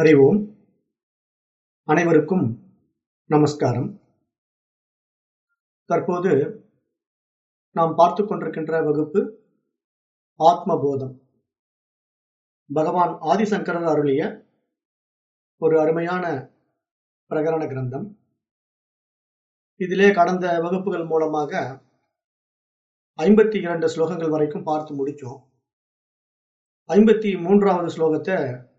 ஹரி ஓம் அனைவருக்கும் நமஸ்காரம் தற்போது நாம் பார்த்து கொண்டிருக்கின்ற வகுப்பு ஆத்மபோதம் பகவான் ஆதிசங்கரர் அருளிய ஒரு அருமையான பிரகரண கிரந்தம். இதிலே கடந்த வகுப்புகள் மூலமாக ஐம்பத்தி இரண்டு ஸ்லோகங்கள் வரைக்கும் பார்த்து முடிச்சோம் ஐம்பத்தி மூன்றாவது ஸ்லோகத்தை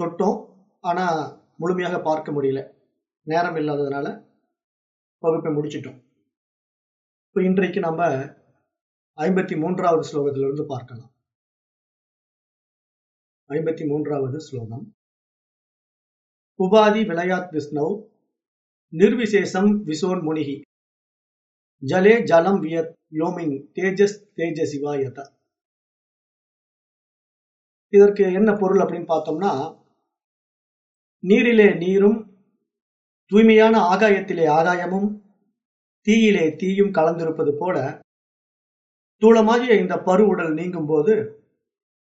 தொட்டோம். ஆனா முழுமையாக பார்க்க முடியல. நேரம் இல்லாததுனால வகுப்பை முடிச்சிட்டோம். இப்போ இன்றைக்கு நம்ம ஐம்பத்தி மூன்றாவது ஸ்லோகத்திலிருந்து பார்க்கலாம். ஐம்பத்தி மூன்றாவது ஸ்லோகம். உபாதி விளையாத் விஷ்ணவ் நிர்விசேஷம் விசோன் முனிகி. ஜலே ஜலம் வியத் யோமிங் தேஜஸ் தேஜசிவாயத. இதற்கு என்ன பொருள் அப்படின்னு பார்த்தோம்னா நீரிலே நீரும் தூய்மையான ஆகாயத்திலே ஆகாயமும் தீயிலே தீயும் கலந்திருப்பது போல தூளமாகிய இந்த பரு உடல் நீங்கும் போது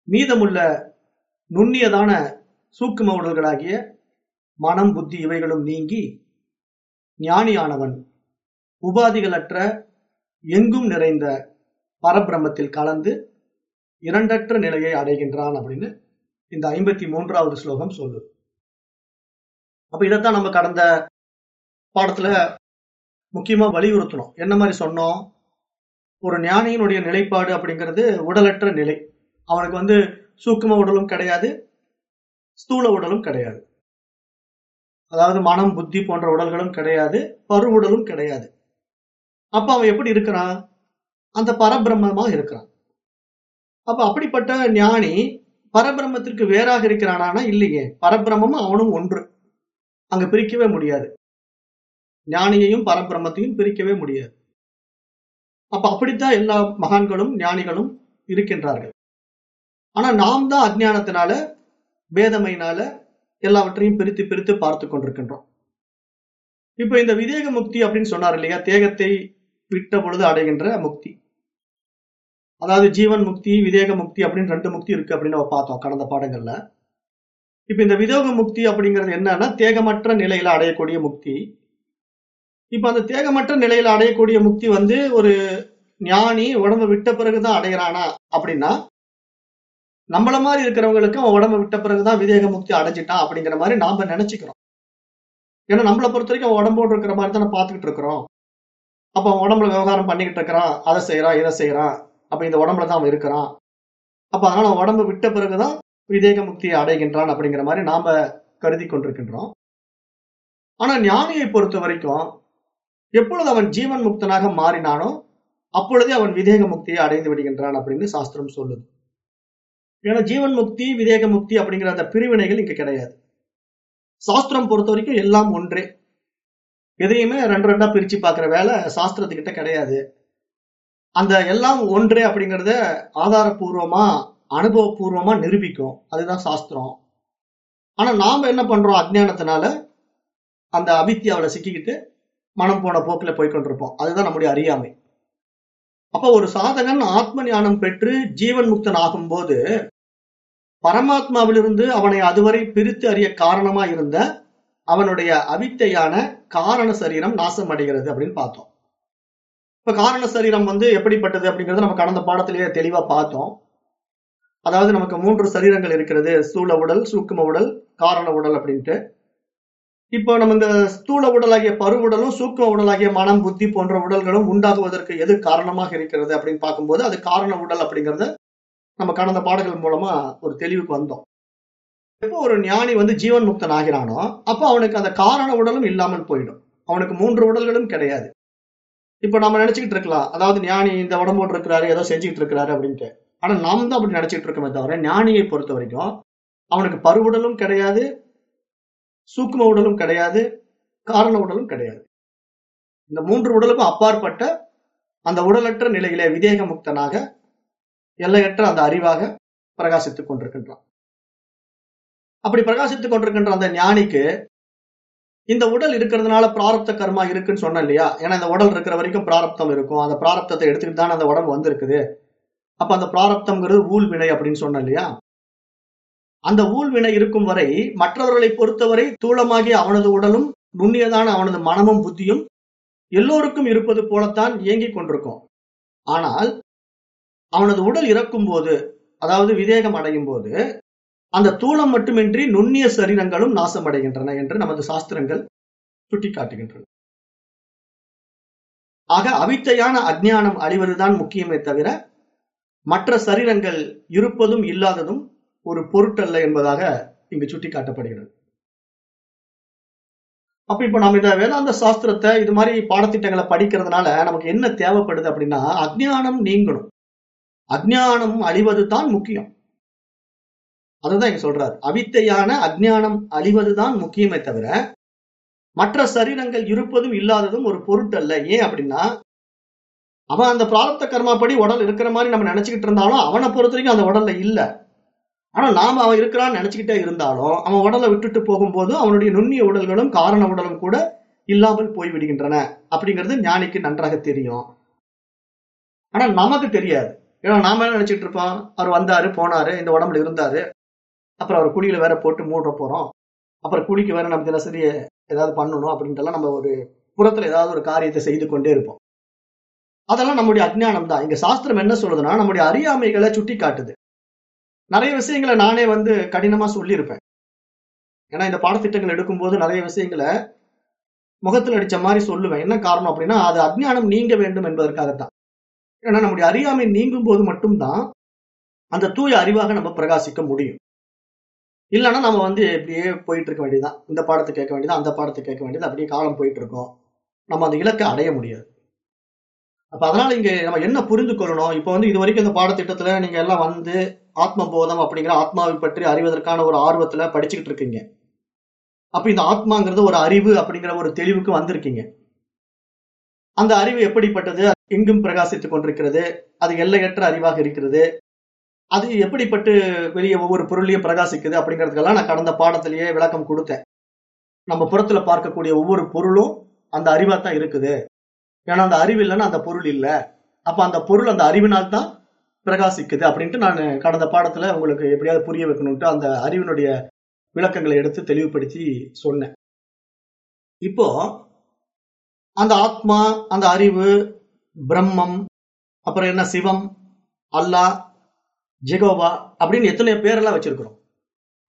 மீதமுள்ள நுண்ணியதான சூக்கும உடல்களாகிய மனம் புத்தி இவைகளும் நீங்கி ஞானியானவன் உபாதிகளற்ற எங்கும் நிறைந்த பரபிரமத்தில் கலந்து இரண்டற்ற நிலையை அடைகின்றான் அப்படின்னு இந்த ஐம்பத்தி மூன்றாவது ஸ்லோகம் சொல்லுது. அப்ப இதைத்தான் நம்ம கடந்த பாடத்துல முக்கியமா வலியுறுத்தணும். என்ன மாதிரி சொன்னோம்? ஒரு ஞானியினுடைய நிலைப்பாடு அப்படிங்கிறது உடலற்ற நிலை. அவனுக்கு வந்து சூக்கும உடலும் கிடையாது ஸ்தூல உடலும் கிடையாது. அதாவது மனம் புத்தி போன்ற உடல்களும் கிடையாது பரு உடலும் கிடையாது. அப்ப அவன் எப்படி இருக்கிறான்? அந்த பரபிரம்மமா இருக்கிறான். அப்ப அப்படிப்பட்ட ஞானி பரபிரம்மத்திற்கு வேறாக இருக்கிறானா இல்லையே. பரபிரம்மமும் அவனும் ஒன்று. அங்க பிரிக்கவே முடியாது. ஞானியையும் பரபிரமத்தையும் பிரிக்கவே முடியாது. அப்ப அப்படித்தான் எல்லா மகான்களும் ஞானிகளும் இருக்கின்றார்கள். ஆனா நாம் தான் அஜ்ஞானத்தினால பேதமையினால எல்லாவற்றையும் பிரித்து பிரித்து பார்த்து கொண்டிருக்கின்றோம். இப்ப இந்த விதேக முக்தி அப்படின்னு சொன்னார் இல்லையா? தேகத்தை விட்ட பொழுது அடைகின்ற முக்தி. அதாவது ஜீவன் முக்தி விதேக முக்தி அப்படின்னு ரெண்டு முக்தி இருக்கு அப்படின்னு நம்ம பார்த்தோம் கடந்த பாடங்கள்ல. இப்ப இந்த விதோக முக்தி அப்படிங்கிறது என்னன்னா தேகமற்ற நிலையில அடையக்கூடிய முக்தி. இப்ப அந்த தேகமற்ற நிலையில அடையக்கூடிய முக்தி வந்து ஒரு ஞானி உடம்பு விட்ட பிறகுதான் அடையிறானா அப்படின்னா நம்மள மாதிரி இருக்கிறவங்களுக்கு அவன் உடம்பு விட்ட பிறகுதான் விதேக முக்தி அடைஞ்சிட்டான் அப்படிங்கிற மாதிரி நாம நினைச்சுக்கிறோம். ஏன்னா நம்மளை பொறுத்த வரைக்கும் அவன் உடம்போடு இருக்கிற மாதிரி தானே பார்த்துக்கிட்டு இருக்கிறோம். அப்ப அவன் உடம்புல விவகாரம் பண்ணிக்கிட்டு இருக்கிறான் அதை செய்யறான் இதை செய்யறான் அப்ப இந்த உடம்புல தான் அவன் இருக்கிறான். அப்ப அதனால அவன் உடம்பு விட்ட பிறகுதான் விதேக முக்தியை அடைகின்றான் அப்படிங்கிற மாதிரி நாம கருதி கொண்டிருக்கின்றோம். ஆனா ஞானியை பொறுத்த வரைக்கும் எப்பொழுது அவன் ஜீவன் முக்தனாக மாறினானோ அப்பொழுதே அவன் விதேக முக்தியை அடைந்து விடுகின்றான் அப்படின்னு சாஸ்திரம் சொல்லுது. ஏன்னா ஜீவன் முக்தி விதேக முக்தி அப்படிங்கிற அந்த பிரிவினைகள் இங்க கிடையாது. சாஸ்திரம் பொறுத்த வரைக்கும் எல்லாம் ஒன்றே. எதையுமே ரெண்டு ரெண்டா பிரிச்சு பாக்குற வேலை சாஸ்திரத்துக்கிட்ட கிடையாது. அந்த எல்லாம் ஒன்றே அப்படிங்கிறத ஆதாரபூர்வமா அனுபவபூர்வமா நிரூபிக்கும். அதுதான் சாஸ்திரம். ஆனா நாம என்ன பண்றோம் அஜ்ஞானத்தினால? அந்த அவித்தியாவில சிக்கிக்கிட்டு மனம் போன போக்குல போய்கொண்டிருப்போம் அதுதான் நம்முடைய அறியாமை. அப்ப ஒரு சாதகன் ஆத்ம ஞானம் பெற்று ஜீவன் முக்தன் ஆகும்போது பரமாத்மாவிலிருந்து அவனை அதுவரை பிரித்து அறிய காரணமா இருந்த அவனுடைய அவித்தையான காரண சரீரம் நாசம் அடைகிறது அப்படின்னு பார்த்தோம். இப்ப காரண சரீரம் வந்து எப்படிப்பட்டது அப்படிங்கறத நம்ம கடந்த பாடத்திலேயே தெளிவா பார்த்தோம். அதாவது நமக்கு மூன்று சரீரங்கள் இருக்கிறது ஸ்தூல உடல் சூக்கும உடல் காரண உடல் அப்படின்ட்டு. இப்போ நம்ம இந்த ஸ்தூல உடலாகிய பருவுடலும் சூக்கும உடலாகிய மனம் புத்தி போன்ற உடல்களும் உண்டாகுவதற்கு எது காரணமாக இருக்கிறது அப்படின்னு பார்க்கும்போது அது காரண உடல் அப்படிங்கறத நம்ம கடந்த பாடல்கள் மூலமா ஒரு தெளிவுக்கு வந்தோம். எப்போ ஒரு ஞானி வந்து ஜீவன் முக்தன் ஆகிறானோ அப்போ அவனுக்கு அந்த காரண உடலும் இல்லாமல் போயிடும். அவனுக்கு மூன்று உடல்களும் கிடையாது. இப்போ நம்ம நினைச்சுக்கிட்டு இருக்கலாம் அதாவது ஞானி இந்த உடம்போடு இருக்கிறாரு ஏதோ செஞ்சுக்கிட்டு இருக்கிறாரு அப்படின்ட்டு. ஆனா நாம் தான் அப்படி நினைச்சிட்டு இருக்கோமே தவிர ஞானியை பொறுத்த வரைக்கும் அவனுக்கு பருவுடலும் கிடையாது சூக்கும உடலும் கிடையாது காரண உடலும் கிடையாது. இந்த மூன்று உடலுக்கும் அப்பாற்பட்ட அந்த உடலற்ற நிலையிலே விதேக முக்தனாக எல்லையற்ற அந்த அறிவாக பிரகாசித்துக் கொண்டிருக்கின்றான். அப்படி பிரகாசித்துக் கொண்டிருக்கின்ற அந்த ஞானிக்கு இந்த உடல் இருக்கிறதுனால பிராரப்த கர்மா இருக்குன்னு சொன்னேன் இல்லையா? ஏன்னா இந்த உடல் இருக்கிற வரைக்கும் பிராரப்தம் இருக்கும். அந்த பிராரப்தத்தை எடுத்துக்கிட்டு தானே அந்த உடம்பு வந்திருக்குது. அப்ப அந்த பிராரப்தம்ங்கிறது ஊழ் வினை அப்படின்னு சொன்னேன் இல்லையா? அந்த ஊழ்வினை இருக்கும் வரை மற்றவர்களை பொறுத்தவரை தூளமாகிய அவனது உடலும் நுண்ணியதான அவனது மனமும் புத்தியும் எல்லோருக்கும் இருப்பது போலத்தான் இயங்கிக் கொண்டிருக்கும். ஆனால் அவனது உடல் இறக்கும் போது அதாவது விதேகம் அடையும் போது அந்த தூளம் மட்டுமின்றி நுண்ணிய சரீரங்களும் நாசமடைகின்றன என்று நமது சாஸ்திரங்கள் சுட்டிக்காட்டுகின்றன. ஆக அவித்தையான அஜ்ஞானம் அழிவதுதான் முக்கியமே தவிர மற்ற சரீரங்கள் இருப்பதும் இல்லாததும் ஒரு பொருட்டல்ல என்பதாக இங்கு சுட்டிக்காட்டப்படுகிறது. அப்ப இப்ப நம்ம இந்த வேதாந்த சாஸ்திரத்தை இது மாதிரி பாடத்திட்டங்களை படிக்கிறதுனால நமக்கு என்ன தேவைப்படுது அப்படின்னா அஜ்ஞானம் நீங்கணும். அஜ்ஞானம் அழிவது தான் முக்கியம். அதுதான் இங்க சொல்றாரு. அவித்தையான அஜ்ஞானம் அழிவதுதான் முக்கியமே தவிர மற்ற சரீரங்கள் இருப்பதும் இல்லாததும் ஒரு பொருட்டல்ல. ஏன் அப்படின்னா அவன் அந்த பிராரப்த கர்மாப்படி உடல் இருக்கிற மாதிரி நம்ம நினைச்சுக்கிட்டு இருந்தாலும் அவனை பொறுத்த வரைக்கும் அந்த உடல்ல இல்ல. ஆனா நாம அவன் இருக்கிறான்னு நினைச்சுக்கிட்டே இருந்தாலும் அவன் உடலை விட்டுட்டு போகும்போது அவனுடைய நுண்ணிய உடல்களும் காரண உடலும் கூட இல்லாமல் போய்விடுகின்றன. அப்படிங்கிறது ஞானிக்கு நன்றாக தெரியும். ஆனா நமக்கு தெரியாது. ஏன்னா நாம என்ன நினைச்சிட்டு இருப்போம்? அவர் வந்தாரு போனாரு இந்த உடம்புல இருந்தாரு. அப்புறம் அவர் குழியில வேற போட்டு மூட போறோம். அப்புறம் குழிக்கு வேற நம்ம தினசரி ஏதாவது பண்ணணும் அப்படின்ட்டுலாம் நம்ம ஒரு புறத்துல ஏதாவது ஒரு காரியத்தை செய்து கொண்டே இருப்போம். அதெல்லாம் நம்முடைய அஜ்ஞானம் தான் இங்க சாஸ்திரம் என்ன சொல்லுதுன்னா நம்முடைய அறியாமைகளை சுட்டி காட்டுது நிறைய விஷயங்களை நானே வந்து கடினமா சொல்லியிருப்பேன். ஏன்னா இந்த பாடத்திட்டங்கள் எடுக்கும்போது நிறைய விஷயங்களை முகத்தில் அடிச்ச மாதிரி சொல்லுவேன். என்ன காரணம் அப்படின்னா அது அஜ்ஞானம் நீங்க வேண்டும் என்பதற்காகத்தான். ஏன்னா நம்முடைய அறியாமை நீங்கும் போது மட்டும்தான் அந்த தூய அறிவாக நம்ம பிரகாசிக்க முடியும். இல்லைன்னா நம்ம வந்து இப்படியே போயிட்டு இருக்க வேண்டியதுதான். இந்த பாடத்தை கேட்க வேண்டியது அந்த பாடத்தை கேட்க வேண்டியது அப்படியே காலம் போயிட்டு இருக்கோம். நம்ம அந்த இலக்கை அடைய முடியாது. அப்ப அதனால இங்க நம்ம என்ன புரிந்து கொள்ளணும் இப்ப வந்து இது வரைக்கும் இந்த பாடத்திட்டத்துல நீங்க எல்லாம் வந்து ஆத்ம போதம் அப்படிங்கிற ஆத்மாவை பற்றி அறிவதற்கான ஒரு ஆர்வத்துல படிச்சுக்கிட்டு இருக்கீங்க. அப்ப இந்த ஆத்மாங்கிறது ஒரு அறிவு அப்படிங்கிற ஒரு தெளிவுக்கு வந்திருக்கீங்க. அந்த அறிவு எப்படிப்பட்டது? எங்கும் பிரகாசித்துக் கொண்டிருக்கிறது. அது எல்லையற்ற அறிவாக இருக்கிறது. அது எப்படிப்பட்டு வெளியே ஒவ்வொரு பொருளையும் பிரகாசிக்குது அப்படிங்கிறதுக்கெல்லாம் நான் கடந்த பாடத்திலேயே விளக்கம் கொடுத்தேன். நம்ம புறத்துல பார்க்கக்கூடிய ஒவ்வொரு பொருளும் அந்த அறிவா தான் இருக்குது. ஏன்னா அந்த அறிவு இல்லைன்னா அந்த பொருள் இல்லை. அப்ப அந்த பொருள் அந்த அறிவினால் தான் பிரகாசிக்குது அப்படின்ட்டு நான் கடந்த பாடத்துல உங்களுக்கு எப்படியாவது புரிய வைக்கணும்ட்டு அந்த அறிவினுடைய விளக்கங்களை எடுத்து தெளிவுபடுத்தி சொன்னேன். இப்போ அந்த ஆத்மா அந்த அறிவு பிரம்மம் அப்புறம் என்ன சிவம் அல்லாஹ் ஜெகோவா அப்படின்னு எத்தனை பேரெல்லாம் வச்சிருக்கிறோம்.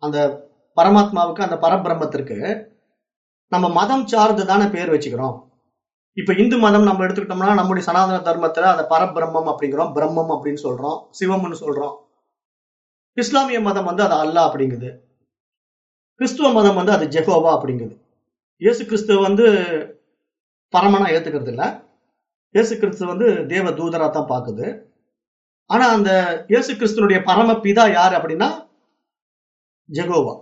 அந்த பரமாத்மாவுக்கு அந்த பரபிரம்மத்திற்கு நம்ம மதம் சார்ந்து தானே பேர் வச்சுக்கிறோம். இப்ப இந்து மதம் நம்ம எடுத்துக்கிட்டோம்னா நம்முடைய சனாதன தர்மத்துல அந்த பரபிரம்மம் அப்படிங்கிறோம். பிரம்மம் அப்படின்னு சொல்றோம். சிவம்னு சொல்றோம். இஸ்லாமிய மதம் வந்து அது அல்லா அப்படிங்குது. கிறிஸ்துவ மதம் வந்து அது ஜெகோவா அப்படிங்குது. இயேசு கிறிஸ்துவ வந்து பரமனா ஏத்துக்கிறது இல்ல. இயேசு கிறிஸ்து வந்து தேவ தூதரா தான் பாக்குது. ஆனா அந்த இயேசு கிறிஸ்துனுடைய பரம பிதா யார் அப்படின்னா? ஜெகோவா.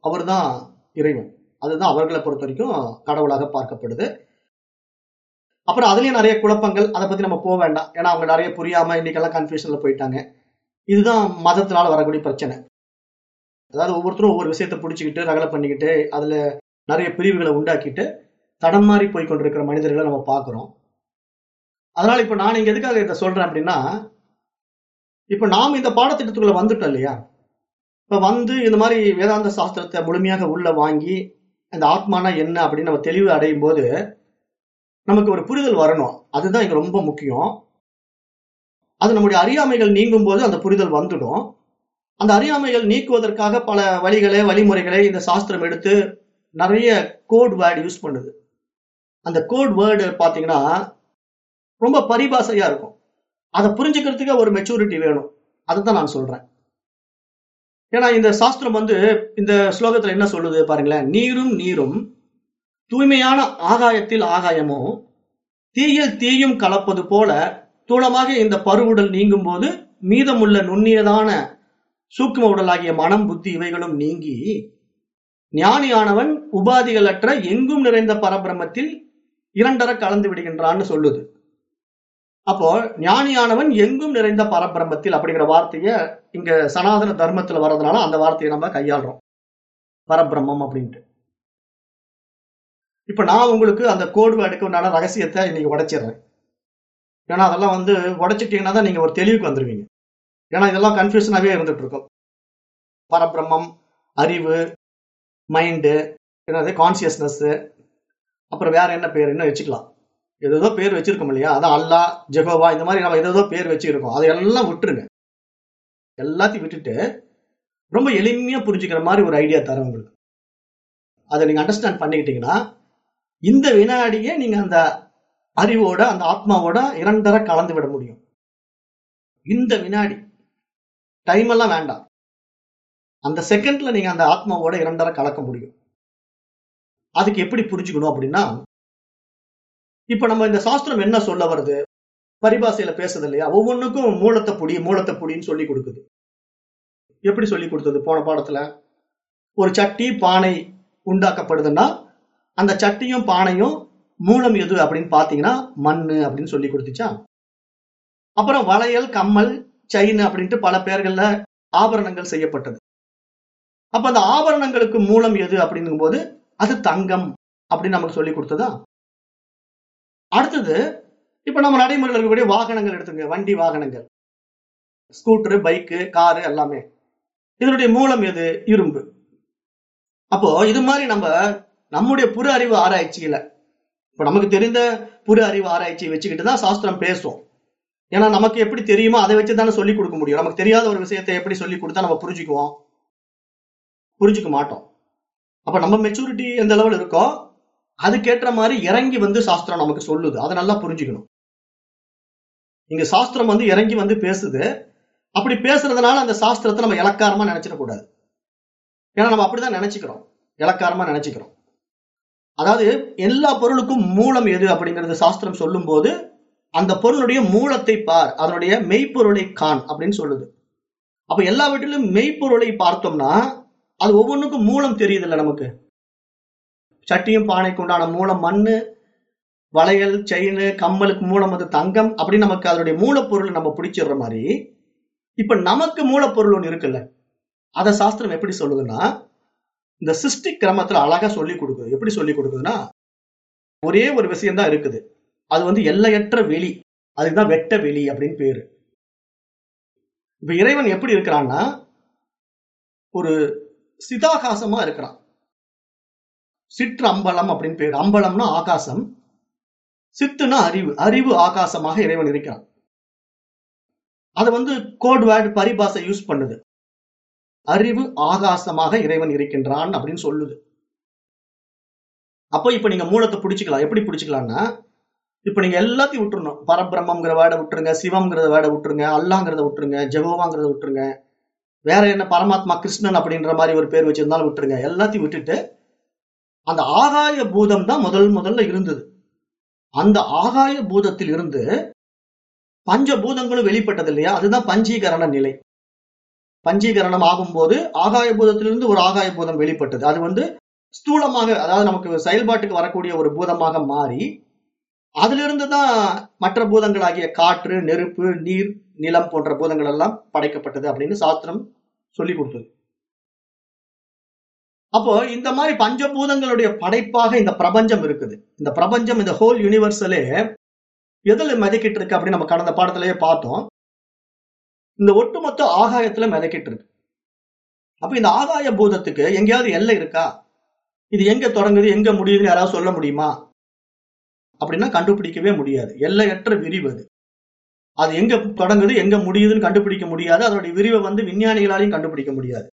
அவர் தான் இறைவன். அதுதான் அவர்களை பொறுத்த வரைக்கும் கடவுளாக பார்க்கப்படுது. அப்புறம் அதுலயும் நிறைய குழப்பங்கள். அதை பத்தி நம்ம போக வேண்டாம். ஏன்னா அவங்க நிறைய புரியாம இன்னைக்கெல்லாம் கன்ஃபியூஷன்ல போயிட்டாங்க. இதுதான் மதத்தினால வரக்கூடிய பிரச்சனை. அதாவது ஒவ்வொருத்தரும் ஒவ்வொரு விஷயத்தை பிடிச்சிக்கிட்டு ரகலை பண்ணிக்கிட்டு அதுல நிறைய பிரிவுகளை உண்டாக்கிட்டு தடம் மாறி போய் கொண்டிருக்கிற மனிதர்களை நம்ம பார்க்குறோம். அதனால இப்ப நான் இங்க எதுக்காக இதை சொல்றேன் அப்படின்னா இப்ப நாம் இந்த பாடத்திட்டத்துக்குள்ள வந்துட்டோம் இல்லையா? இப்ப வந்து இந்த மாதிரி வேதாந்த சாஸ்திரத்தை முழுமையாக உள்ள வாங்கி அந்த ஆத்மானா என்ன அப்படின்னு நம்ம தெளிவு அடையும் போது நமக்கு ஒரு புரிதல் வரணும். அதுதான் இங்க ரொம்ப முக்கியம். அது நம்முடைய அறியாமைகள் நீங்கும் போது அந்த புரிதல் வந்துடும். அந்த அறியாமைகள் நீக்குவதற்காக பல வழிகளை வழிமுறைகளை இந்த சாஸ்திரம் எடுத்து நிறைய கோட் வேர்டு யூஸ் பண்ணுது. அந்த கோட் வேர்டு பார்த்தீங்கன்னா ரொம்ப பரிபாசையா இருக்கும். அதை புரிஞ்சுக்கிறதுக்கு ஒரு மெச்சூரிட்டி வேணும். அதுதான் நான் சொல்றேன். ஏன்னா இந்த சாஸ்திரம் வந்து இந்த ஸ்லோகத்துல என்ன சொல்லுது பாருங்களேன். நீரும் நீரும் தூய்மையான ஆகாயத்தில் ஆகாயமும் தீயில் தீயும் கலப்பது போல தூளமாக இந்த பருவுடல் நீங்கும் போது மீதமுள்ள நுண்ணியதான சூக்ம உடலாகிய மனம் புத்தி இவைகளும் நீங்கி ஞானியானவன் உபாதிகளற்ற எங்கும் நிறைந்த பரபிரமத்தில் இரண்டர கலந்து விடுகின்றான்னு சொல்லுது. அப்போ ஞானியானவன் எங்கும் நிறைந்த பரபிரமத்தில் அப்படிங்கிற வார்த்தையை இங்க சனாதன தர்மத்துல வர்றதுனால அந்த வார்த்தையை நம்ம கையாளுறோம். பரபிரம்மம் அப்படின்ட்டு. இப்ப நான் உங்களுக்கு அந்த கோடு வேர்டுக்கு உண்டான ரகசியத்தை இன்னைக்கு உடைச்சிடுறேன். ஏன்னா அதெல்லாம் வந்து உடைச்சிட்டீங்கன்னா தான் நீங்க ஒரு தெளிவுக்கு வந்துருவீங்க. ஏன்னா இதெல்லாம் கன்ஃபியூஷனாவே இருந்துட்டு இருக்கும். பரபிரம்மம் அறிவு மைண்டு என்னது கான்சியஸ்னஸ் அப்புறம் வேற என்ன பேர் என்ன வச்சுக்கலாம். ஏதோ பேர் வச்சிருக்கோம் இல்லையா? அதான் அல்லா ஜெகோவா இந்த மாதிரி நம்ம ஏதோ பேர் வச்சிருக்கோம். அதையெல்லாம் விட்டுருங்க. எல்லாத்தையும் விட்டுட்டு ரொம்ப எளிமையா புரிஞ்சுக்கிற மாதிரி ஒரு ஐடியா தரேன் உங்களுக்கு. அதை நீங்க அண்டர்ஸ்டாண்ட் பண்ணிக்கிட்டீங்கன்னா இந்த வினாடியே நீங்க அந்த அறிவோட அந்த ஆத்மாவோட இரண்டரை கலந்து விட முடியும். இந்த வினாடி டைம் எல்லாம் வேண்டாம். அந்த செகண்ட்ல நீங்க அந்த ஆத்மாவோட இரண்டரை கலக்க முடியும். அதுக்கு எப்படி புரிஞ்சுக்கணும் அப்படின்னா இப்ப நம்ம இந்த சாஸ்திரம் என்ன சொல்ல வருது? பரிபாசையில பேசுது இல்லையா? ஒவ்வொன்றுக்கும் மூலத்தை புடி மூலத்தை புடின்னு சொல்லி கொடுக்குது. எப்படி சொல்லி கொடுத்தது போன பாடத்துல? ஒரு சட்டி பானை உண்டாக்கப்படுதுன்னா அந்த சட்டியும் பானையும் மூலம் எது அப்படின்னு பாத்தீங்கன்னா மண்ணு அப்படின்னு சொல்லி கொடுத்துச்சா? அப்புறம் வளையல் கம்மல் செயின் அப்படின்ட்டு பல பேர்கள்ல ஆபரணங்கள் செய்யப்பட்டது. அப்ப அந்த ஆபரணங்களுக்கு மூலம் எது அப்படிங்கும் போது அது தங்கம் அப்படின்னு நமக்கு சொல்லி கொடுத்ததா? அடுத்தது இப்ப நம்ம நடைமுறையில் இருக்கக்கூடிய வாகனங்கள் எடுத்துங்க வண்டி வாகனங்கள். ஸ்கூட்டரு பைக்கு காரு எல்லாமே. இதனுடைய மூலம் எது? இரும்பு. அப்போ இது மாதிரி நம்ம நம்முடைய புற அறிவு ஆராய்ச்சியில. இப்ப நமக்கு தெரிந்த புற அறிவு ஆராய்ச்சியை வச்சுக்கிட்டு தான் சாஸ்திரம் பேசும். ஏன்னா நமக்கு எப்படி தெரியுமோ அதை வச்சு தானே சொல்லிக் கொடுக்க முடியும். நமக்கு தெரியாத ஒரு விஷயத்தை எப்படி சொல்லி கொடுத்தா நம்ம புரிஞ்சுக்குவோம்? புரிஞ்சுக்க மாட்டோம். அப்ப நம்ம மெச்சூரிட்டி எந்த அளவில் இருக்கோ அதுக்கேற்ற மாதிரி இறங்கி வந்து சாஸ்திரம் நமக்கு சொல்லுது. அதை நல்லா புரிஞ்சுக்கணும். இங்க சாஸ்திரம் வந்து இறங்கி வந்து பேசுது. அப்படி பேசுறதுனால அந்த சாஸ்திரத்தை நம்ம இலக்காரமா நினைச்சிடக்கூடாது. ஏன்னா நம்ம அப்படிதான் நினைச்சுக்கிறோம். இலக்காரமா நினைச்சுக்கிறோம். அதாவது எல்லா பொருளுக்கும் மூலம் எது அப்படிங்கறது சாஸ்திரம் சொல்லும் போது அந்த பொருளுடைய மூலத்தை பார் அதனுடைய மெய்ப்பொருளை காண் அப்படின்னு சொல்லுது. அப்ப எல்லாவற்றிலும் மெய்ப்பொருளை பார்த்தோம்னா அது ஒவ்வொன்றுக்கும் மூலம் தெரியுது இல்ல நமக்கு. சட்டியும் பானைக்கு உண்டான மூலம் மண்ணு வளையல் செயின் கம்மலுக்கு மூலம் அது தங்கம் அப்படின்னு நமக்கு அதனுடைய மூலப்பொருள் நம்ம பிடிச்சிடுற மாதிரி இப்ப நமக்கு மூலப்பொருள் ஒன்று இருக்குல்ல அத சாஸ்திரம் எப்படி சொல்லுதுன்னா இந்த சிருஷ்டி கிரமத்துல அழகா சொல்லி கொடுக்குது எப்படி சொல்லி கொடுக்குதுன்னா ஒரே ஒரு விஷயம் தான் இருக்குது. அது வந்து எல்லையற்ற வெளி. அதுதான் வெட்ட வெளி அப்படின்னு பேரு. இப்ப இறைவன் எப்படி இருக்கிறான்னா ஒரு சிதாகாசமா இருக்கிறான். சிற்று அம்பலம் அப்படின்னு பேரு. அம்பலம்னா ஆகாசம். சித்துனா அறிவு. அறிவு ஆகாசமாக இறைவன் இருக்கிறான். அதை வந்து கோட் வேர்டு பரிபாசை யூஸ் பண்ணுது. அறிவு ஆகாசமாக இறைவன் இருக்கின்றான் அப்படின்னு சொல்லுது. அப்போ இப்ப நீங்க மூலத்தை பிடிச்சிக்கலாம். எப்படி பிடிச்சிக்கலாம்னா இப்ப நீங்க எல்லாத்தையும் விட்டுறணும். பரபிரம்மங்கிற வேடை விட்டுருங்க சிவம்ங்கிறத வேடை விட்டுருங்க அல்லாங்கிறத விட்டுருங்க ஜெகோவாங்கிறத விட்டுருங்க வேற என்ன பரமாத்மா கிருஷ்ணன் அப்படின்ற மாதிரி ஒரு பேர் வச்சிருந்தாலும் விட்டுருங்க. எல்லாத்தையும் விட்டுட்டு அந்த ஆகாய பூதம் தான் முதல் முதல்ல இருந்தது. அந்த ஆகாய பூதத்தில் இருந்து பஞ்ச பூதங்களும் வெளிப்பட்டது இல்லையா? அதுதான் பஞ்சீகரண நிலை. பஞ்சீகரணம் ஆகும்போது ஆகாய பூதத்திலிருந்து ஒரு ஆகாய பூதம் வெளிப்பட்டது. அது வந்து ஸ்தூலமாக அதாவது நமக்கு செயல்பாட்டுக்கு வரக்கூடிய ஒரு பூதமாக மாறி அதிலிருந்து தான் மற்ற பூதங்களாகிய காற்று நெருப்பு நீர் நிலம் போன்ற பூதங்கள் எல்லாம் படைக்கப்பட்டது அப்படின்னு சாஸ்திரம் சொல்லி கொடுத்தது. அப்போ இந்த மாதிரி பஞ்சபூதங்களுடைய படைப்பாக இந்த பிரபஞ்சம் இருக்குது. இந்த பிரபஞ்சம் இந்த ஹோல் யூனிவர்சலே எதுல மிதக்கிட்டு இருக்கு அப்படின்னு நம்ம கடந்த பாடத்திலேயே பார்த்தோம். இந்த ஒட்டுமொத்த ஆகாயத்துல மிதக்கிட்டு இருக்கு அப்ப இந்த ஆகாய பூதத்துக்கு எங்கேயாவது எல்லை இருக்கா? இது எங்க தொடங்குது எங்க முடியுதுன்னு யாராவது சொல்ல முடியுமா? அப்படின்னா கண்டுபிடிக்கவே முடியாது. எல்லையற்ற விரிவு அது. அது எங்க தொடங்குது எங்க முடியுதுன்னு கண்டுபிடிக்க முடியாது. அதனுடைய விரிவை வந்து விஞ்ஞானிகளாலையும் கண்டுபிடிக்க முடியாது.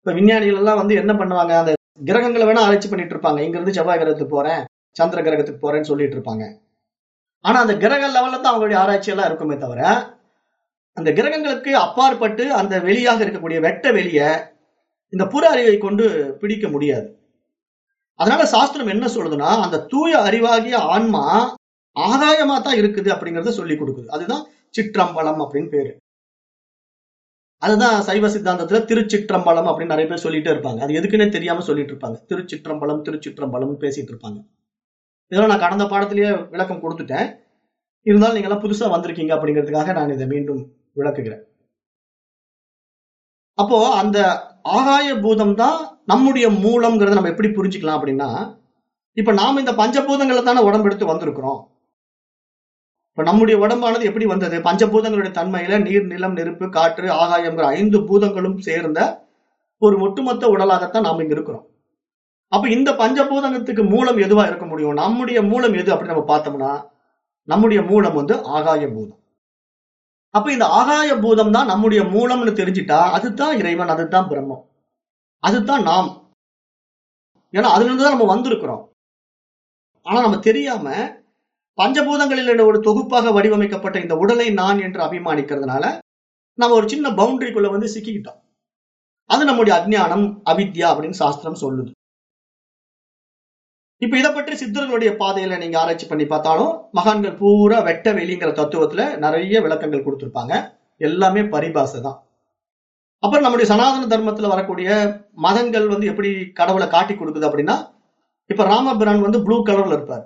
இப்ப விஞ்ஞானிகள் எல்லாம் வந்து என்ன பண்ணுவாங்க? அந்த கிரகங்களை வேணா ஆராய்ச்சி பண்ணிட்டு இருப்பாங்க. இங்க இருந்து செவ்வாய் கிரகத்துக்கு போறேன் சந்திர கிரகத்துக்கு போறேன்னு சொல்லிட்டு இருப்பாங்க. ஆனா அந்த கிரக லெவல்ல தான் அவங்களுடைய ஆராய்ச்சி எல்லாம் இருக்குமே தவிர அந்த கிரகங்களுக்கு அப்பாற்பட்டு அந்த வெளியாக இருக்கக்கூடிய வெட்ட வெளிய இந்த புற அறிவை கொண்டு பிடிக்க முடியாது. அதனால சாஸ்திரம் என்ன சொல்லுதுன்னா அந்த தூய அறிவாகிய ஆன்மா ஆதாயமா தான் இருக்குது அப்படிங்கறத சொல்லி கொடுக்குது. அதுதான் சிற்றம்பலம் அப்படின்னு பேரு. அதுதான் சைவ சித்தாந்தத்துல திருச்சிற்றம்பலம் அப்படின்னு நிறைய பேர் சொல்லிட்டே இருப்பாங்க. அது எதுக்குன்னே தெரியாம சொல்லிட்டு இருப்பாங்க. திருச்சிற்றம்பலம் திருச்சிற்றம்பலம் பேசிட்டு இருப்பாங்க. இதெல்லாம் நான் கடந்த பாடத்திலேயே விளக்கம் கொடுத்துட்டேன். இருந்தாலும் நீங்க எல்லாம் புதுசா வந்திருக்கீங்க அப்படிங்கிறதுக்காக நான் இதை மீண்டும் விளக்குகிறேன். அப்போ அந்த ஆகாய பூதம் தான் நம்முடைய மூலம்ங்கிறத நம்ம எப்படி புரிஞ்சுக்கலாம் அப்படின்னா இப்ப நாம இந்த பஞ்சபூதங்களை தானே உடம்பு எடுத்து வந்திருக்கிறோம். இப்ப நம்முடைய உடம்பானது எப்படி வந்தது? பஞ்சபூதங்களுடைய தன்மையில நீர் நிலம் நெருப்பு காற்று ஆகாயம்ங்கிற ஐந்து பூதங்களும் சேர்ந்த ஒரு ஒட்டுமொத்த உடலாகத்தான் நாம் இங்க இருக்கிறோம். அப்ப இந்த பஞ்சபூதங்கத்துக்கு மூலம் எதுவா இருக்க முடியும்? நம்முடைய மூலம் எது அப்படின்னு நம்ம பார்த்தோம்னா நம்முடைய மூலம் வந்து ஆகாய பூதம். அப்ப இந்த ஆகாய பூதம் தான் நம்முடைய மூலம்னு தெரிஞ்சிட்டா அதுதான் இறைவன் அதுதான் பிரம்மம். அதுதான் நாம். ஏன்னா அதுல இருந்து தான் நம்ம வந்திருக்கிறோம். ஆனா நம்ம தெரியாம பஞ்சபூதங்களில் ஒரு தொகுப்பாக வடிவமைக்கப்பட்ட இந்த உடலை நான் என்று அபிமானிக்கிறதுனால நம்ம ஒரு சின்ன பவுண்டரிக்குள்ள வந்து சிக்கிக்கிட்டோம். அது நம்முடைய அஜ்ஞானம் அவித்யா அப்படின்னு சாஸ்திரம் சொல்லுது. இப்ப இதை பற்றி சித்தர்களுடைய பாதையில நீங்க ஆராய்ச்சி பண்ணி பார்த்தாலும் மகான்கள் பூரா வெட்ட வெளிங்கிற தத்துவத்துல நிறைய விளக்கங்கள் கொடுத்திருப்பாங்க. எல்லாமே பரிபாசை தான் அப்புறம் நம்முடைய சனாதன தர்மத்துல வரக்கூடிய மதங்கள் வந்து எப்படி கடவுளை காட்டி கொடுக்குது அப்படின்னா இப்ப ராமபிரான் வந்து ப்ளூ கலர்ல இருப்பார்.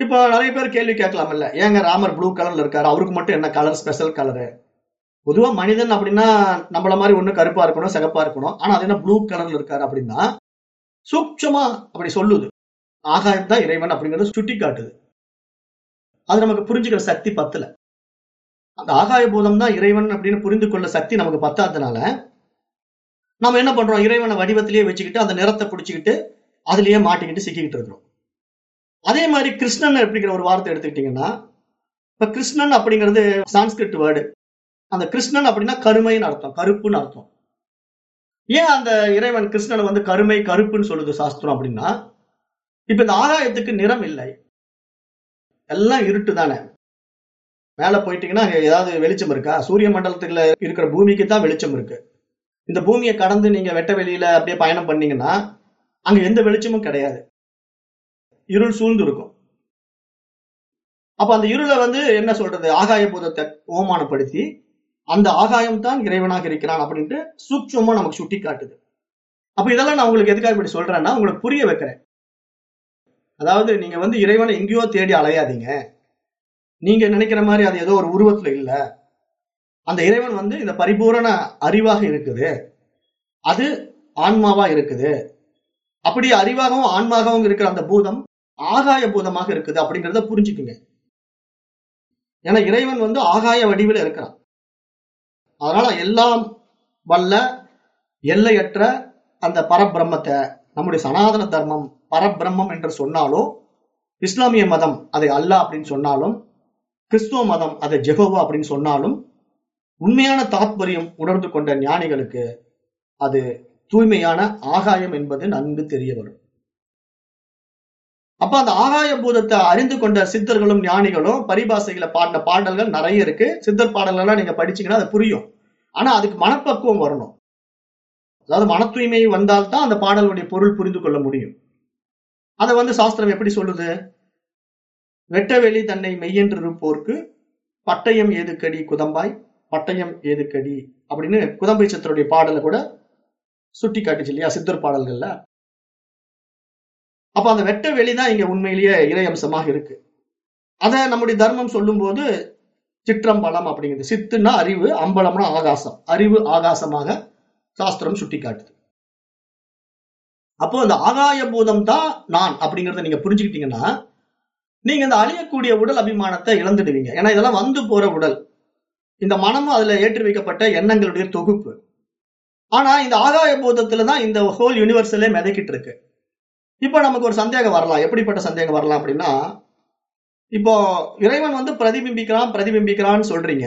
இப்போ நிறைய பேர் கேள்வி கேட்கலாம்ல ஏங்க ராமர் ப்ளூ கலர்ல இருக்காரு? அவருக்கு மட்டும் என்ன கலர் ஸ்பெஷல் கலரு பொதுவா மனிதன் அப்படின்னா நம்மள மாதிரி ஒண்ணு கருப்பா இருக்கணும் சிகப்பா இருக்கணும். ஆனா அது என்ன ப்ளூ கலர்ல இருக்காரு அப்படின்னா சூட்சமா அப்படி சொல்லுது. ஆகாயம் தான் இறைவன் அப்படிங்கறது சுட்டி காட்டுது அது நமக்கு புரிஞ்சுக்கிற சக்தி பத்தல. அந்த ஆகாய பூதம் தான் இறைவன் அப்படின்னு புரிந்து கொள்ள சக்தி நமக்கு பத்தாததுனால நம்ம என்ன பண்றோம்? இறைவனை வடிவத்திலேயே வச்சுக்கிட்டு அந்த நிறத்தை பிடிச்சிக்கிட்டு அதுலயே மாட்டிக்கிட்டு சிக்கிக்கிட்டு இருக்கிறோம். அதே மாதிரி கிருஷ்ணன் அப்படிங்கிற ஒரு வார்த்தை எடுத்துக்கிட்டீங்கன்னா இப்ப கிருஷ்ணன் அப்படிங்கிறது சான்ஸ்கிரிட் வேர்டு. அந்த கிருஷ்ணன் அப்படின்னா கருமைன்னு அர்த்தம் கருப்புன்னு அர்த்தம். ஏன் அந்த இறைவன் கிருஷ்ணனை வந்து கருமை கருப்புன்னு சொல்லுது சாஸ்திரம் அப்படின்னா? இப்ப இந்த ஆகாயத்துக்கு நிறம் இல்லை. எல்லாம் இருட்டு தானே. மேல போயிட்டீங்கன்னா அங்க ஏதாவது வெளிச்சம் இருக்கா? சூரிய மண்டலத்துல இருக்கிற பூமிக்கு தான் வெளிச்சம் இருக்கு. இந்த பூமியை கடந்து நீங்க வெட்ட வெளியில அப்படியே பயணம் பண்ணீங்கன்னா அங்க எந்த வெளிச்சமும் கிடையாது. இருள் சூழ்ந்து இருக்கும் அப்ப அந்த இருளை வந்து என்ன சொல்றது? ஆகாய பூதத்தை ஓமானப்படுத்தி அந்த ஆகாயம் தான் இறைவனாக இருக்கிறான் அப்படின்ட்டு சூட்சமா நமக்கு சுட்டி காட்டுது அப்ப இதெல்லாம் நான் உங்களுக்கு எதுக்காக இப்படி சொல்றேன்னா உங்களுக்கு புரிய வைக்கிறேன். அதாவது நீங்க வந்து இறைவனை எங்கேயோ தேடி அலையாதீங்க. நீங்க நினைக்கிற மாதிரி அது ஏதோ ஒரு உருவத்துல இல்ல. அந்த இறைவன் வந்து இந்த பரிபூரண அறிவாக இருக்குது. அது ஆன்மாவா இருக்குது. அப்படி அறிவாகவும் ஆன்மாகவும் இருக்கிற அந்த பூதம் ஆகாய பூதமாக இருக்குது அப்படிங்கிறத புரிஞ்சுக்குங்க. ஏன்னா இறைவன் வந்து ஆகாய வடிவில் இருக்கிறான். அதனால எல்லாம் வல்ல எல்லையற்ற அந்த பரபிரம்மத்தை நம்முடைய சனாதன தர்மம் பரபிரம்மம் என்று சொன்னாலும் இஸ்லாமிய மதம் அதை அல்லாஹ் அப்படின்னு சொன்னாலும் கிறிஸ்துவ மதம் அதை ஜெகோவா அப்படின்னு சொன்னாலும் உண்மையான தாத்பரியம் உணர்ந்து கொண்ட ஞானிகளுக்கு அது தூய்மையான ஆகாயம் என்பது நன்கு தெரிய வரும். அப்ப அந்த ஆகாய பூதத்தை அறிந்து கொண்ட சித்தர்களும் ஞானிகளும் பரிபாசைகளை பாடின பாடல்கள் நிறைய இருக்கு. சித்தர் பாடல்கள்லாம் நீங்க படிச்சீங்கன்னா அது புரியும். ஆனா அதுக்கு மனப்பக்குவம் வரணும். அதாவது மன தூய்மை வந்தால்தான் அந்த பாடலுடைய பொருள் புரிந்து கொள்ள முடியும். அதை வந்து சாஸ்திரம் எப்படி சொல்லுது? வெட்டவெளி தன்னை மெய்யென்று இருப்போர்க்கு பட்டயம் ஏதுக்கடி குதம்பாய்? பட்டயம் ஏதுக்கடி? அப்படின்னு குதம்பை சித்தருடைய பாடலை கூட சுட்டி காட்டுச்சு இல்லையா சித்தர் பாடல்கள்ல? அப்ப அந்த வெட்ட வெளிதான் இங்க உண்மையிலேயே இறை அம்சமாக இருக்கு. அதை நம்முடைய தர்மம் சொல்லும் போது சிற்றம்பலம் அப்படிங்கிறது சித்துன்னா அறிவு அம்பலம்னா ஆகாசம். அறிவு ஆகாசமாக சாஸ்திரம் சுட்டி காட்டுது அப்போ அந்த ஆகாய பூதம் தான் நான் அப்படிங்கிறத நீங்க புரிஞ்சுக்கிட்டீங்கன்னா நீங்க இந்த அழியக்கூடிய உடல் அபிமானத்தை இழந்துடுவீங்க. ஏன்னா இதெல்லாம் வந்து போற உடல். இந்த மனமும் அதுல ஏற்றி வைக்கப்பட்ட எண்ணங்களுடைய தொகுப்பு. ஆனா இந்த ஆகாய பூதத்துல தான் இந்த ஹோல் யூனிவர்சலே மிதக்கிட்டு இருக்கு. இப்போ நமக்கு ஒரு சந்தேகம் வரலாம். எப்படிப்பட்ட சந்தேகம் வரலாம் அப்படின்னா இப்போ இறைவன் வந்து பிரதிபிம்பிக்கிறான் பிரதிபிம்பிக்கிறான்னு சொல்றீங்க.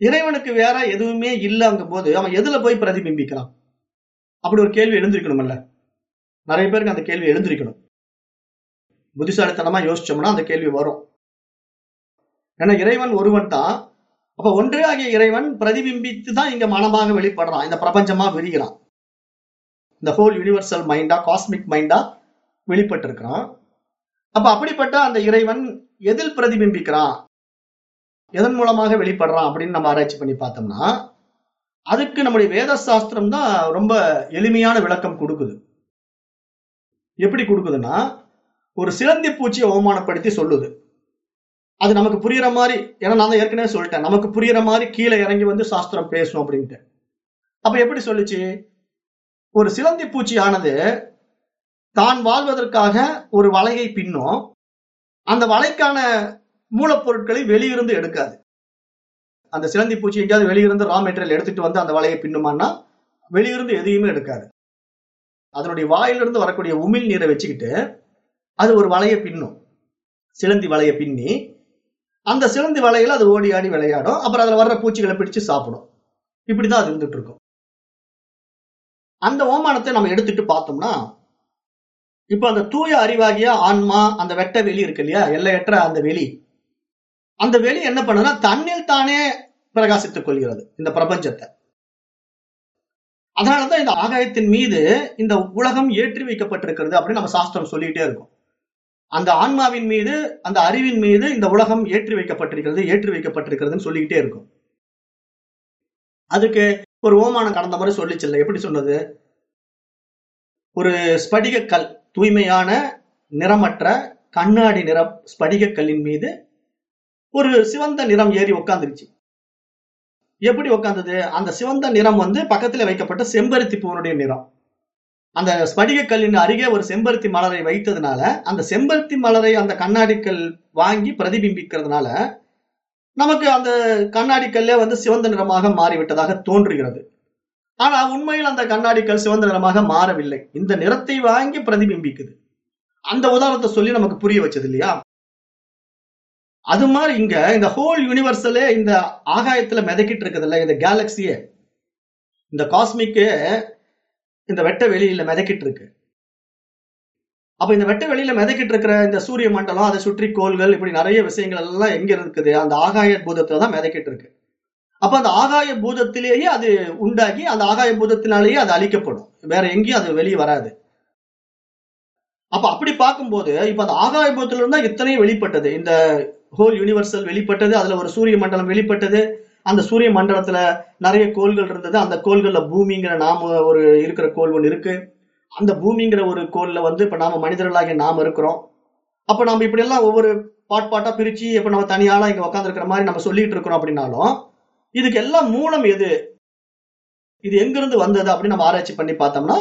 இறைவனுக்கு வேற எதுவுமே இல்லைங்கும் போது அவன் எதுல போய் பிரதிபிம்பிக்கிறான்? அப்படி ஒரு கேள்வி எழுந்திருக்கணும்ல நிறைய பேருக்கு அந்த கேள்வி எழுந்திருக்கணும். புத்திசாலித்தனமா யோசிச்சோம்னா அந்த கேள்வி வரும். ஏன்னா இறைவன் ஒருவன் தான். அப்ப ஒன்றே ஆகிய இறைவன் பிரதிபிம்பித்து தான் இங்க மனமாக வெளிப்படுறான். இந்த பிரபஞ்சமா விரிகிறான். இந்த ஹோல் யூனிவர்சல் மைண்டா காஸ்மிக் மைண்டா வெளிப்பட்டிருக்கிறான். அப்ப அப்படிப்பட்ட அந்த இறைவன் எதில் பிரதிபிம்பிக்கிறான்? எதன் மூலமாக வெளிப்படுறான் அப்படின்னு நம்ம ஆராய்ச்சி பண்ணி பார்த்தோம்னா அதுக்கு நம்முடைய வேத சாஸ்திரம் தான் ரொம்ப எளிமையான விளக்கம் கொடுக்குது. எப்படி கொடுக்குதுன்னா ஒரு சிலந்தி பூச்சியை அவமானப்படுத்தி சொல்லுது. அது நமக்கு புரியுற மாதிரி ஏன்னா நான் தான் ஏற்கனவே சொல்லிட்டேன் நமக்கு புரியுற மாதிரி கீழே இறங்கி வந்து சாஸ்திரம் பேசணும் அப்படின்ட்டு. அப்ப எப்படி சொல்லுச்சு? ஒரு சிலந்தி பூச்சியானது தான் வாழ்வதற்காக ஒரு வலையை பின்னும் அந்த வலைக்கான மூலப்பொருட்களை வெளியிருந்து எடுக்காது. அந்த சிலந்தி பூச்சி எங்கேயாவது வெளியிருந்து ரா மெட்டீரியல் எடுத்துட்டு வந்து அந்த வலையை பின்னுமான்னா வெளியிருந்து எதையுமே எடுக்காது. அதனுடைய வாயிலிருந்து வரக்கூடிய உமிழ் நீரை வச்சுக்கிட்டு அது ஒரு வலையை பின்னும் சிலந்தி வலையை பின்னி அந்த சிலந்தி வலையில அது ஓடி ஆடி விளையாடும். அப்புறம் அதுல வர்ற பூச்சிகளை பிடிச்சு சாப்பிடும். இப்படிதான் அது இருந்துட்டு இருக்கும். அந்த ஓமானத்தை நம்ம எடுத்துட்டு பார்த்தோம்னா இப்ப அந்த தூய அறிவாகிய ஆன்மா அந்த வெட்ட வெளி இருக்கு இல்லையா? எல்லையற்ற அந்த வெளி. அந்த வெளி என்ன பண்ணுதுன்னா தன்னில் தானே பிரகாசித்துக் கொள்கிறது இந்த பிரபஞ்சத்தை. அதனாலதான் இந்த ஆகாயத்தின் மீது இந்த உலகம் ஏற்றி வைக்கப்பட்டிருக்கிறது அப்படின்னு நம்ம சாஸ்திரம் சொல்லிட்டே இருக்கும். அந்த ஆன்மாவின் மீது அந்த அறிவின் மீது இந்த உலகம் ஏற்றி வைக்கப்பட்டிருக்கிறது ஏற்றி வைக்கப்பட்டிருக்கிறதுன்னு சொல்லிக்கிட்டே இருக்கும். அதுக்கு ஒரு ஓமானம் கடந்த முறை சொல்லிச்சில்ல எப்படி சொன்னது? ஒரு ஸ்படிக கல் தூய்மையான நிறமற்ற கண்ணாடி நிற ஸ்படிக கல்லின் மீது ஒரு சிவந்த நிறம் ஏறி உட்காந்துருச்சு எப்படி உட்காந்தது அந்த சிவந்த நிறம் வந்து பக்கத்துல வைக்கப்பட்ட செம்பருத்தி பூவனுடைய நிறம். அந்த ஸ்படிக கல்லின் அருகே ஒரு செம்பருத்தி மலரை வைத்ததுனால அந்த செம்பருத்தி மலரை அந்த கண்ணாடி கல் வாங்கி பிரதிபிம்பிக்கிறதுனால நமக்கு அந்த கண்ணாடி கல்லே வந்து சிவந்த நிறமாக மாறிவிட்டதாக தோன்றுகிறது. ஆனா உண்மையில் அந்த கண்ணாடி கல் சிவந்த நிறமாக மாறவில்லை. இந்த நிறத்தை வாங்கி பிரதிபிம்பிக்குது. அந்த உதாரணத்தை சொல்லி நமக்கு புரிய வச்சது இல்லையா? அது மாதிரி இங்க இந்த ஹோல் யூனிவர்சலே இந்த ஆகாயத்துல மிதக்கிட்டு இருக்குதுல்ல இந்த கேலக்சியே இந்த காஸ்மிக்கு இந்த வெட்ட வெளியில மிதக்கிட்டு இருக்கு. அப்ப இந்த வெட்ட வெளியில மிதக்கிட்டு இருக்கிற இந்த சூரிய மண்டலம் அதை சுற்றி கோள்கள் இப்படி நிறைய விஷயங்கள் எல்லாம் எங்க இருக்குது? அந்த ஆகாய பூதத்துல தான் மிதக்கிட்டு இருக்கு. அப்ப அந்த ஆகாய பூதத்திலேயே அது உண்டாகி அந்த ஆகாய பூதத்தினாலேயே அது அழிக்கப்படும். வேற எங்கேயும் அது வெளியே வராது. அப்ப அப்படி பார்க்கும்போது இப்ப அந்த ஆகாய பூதத்துல இருந்தா இத்தனையும் வெளிப்பட்டது. இந்த ஹோல் யூனிவர்சல் வெளிப்பட்டது அதுல ஒரு சூரிய மண்டலம் வெளிப்பட்டது. அந்த சூரிய மண்டலத்துல நிறைய கோள்கள் இருந்தது. அந்த கோள்கள்ல பூமிங்கிற நாம ஒரு இருக்கிற கோள் ஒன்று இருக்கு. அந்த பூமிங்கிற ஒரு கோல்ல வந்து இப்ப நாம மனிதர்களாகிய நாம இருக்கிறோம். அப்ப நம்ம இப்படி எல்லாம் ஒவ்வொரு பாட் பாட்டா பிரிச்சு இப்ப நம்ம தனியாளா இங்க உட்காந்துருக்கிற மாதிரி நம்ம சொல்லிட்டு இருக்கிறோம் அப்படின்னாலும் இதுக்கு எல்லாம் மூலம் எது? இது எங்கிருந்து வந்தது அப்படின்னு நம்ம ஆராய்ச்சி பண்ணி பார்த்தோம்னா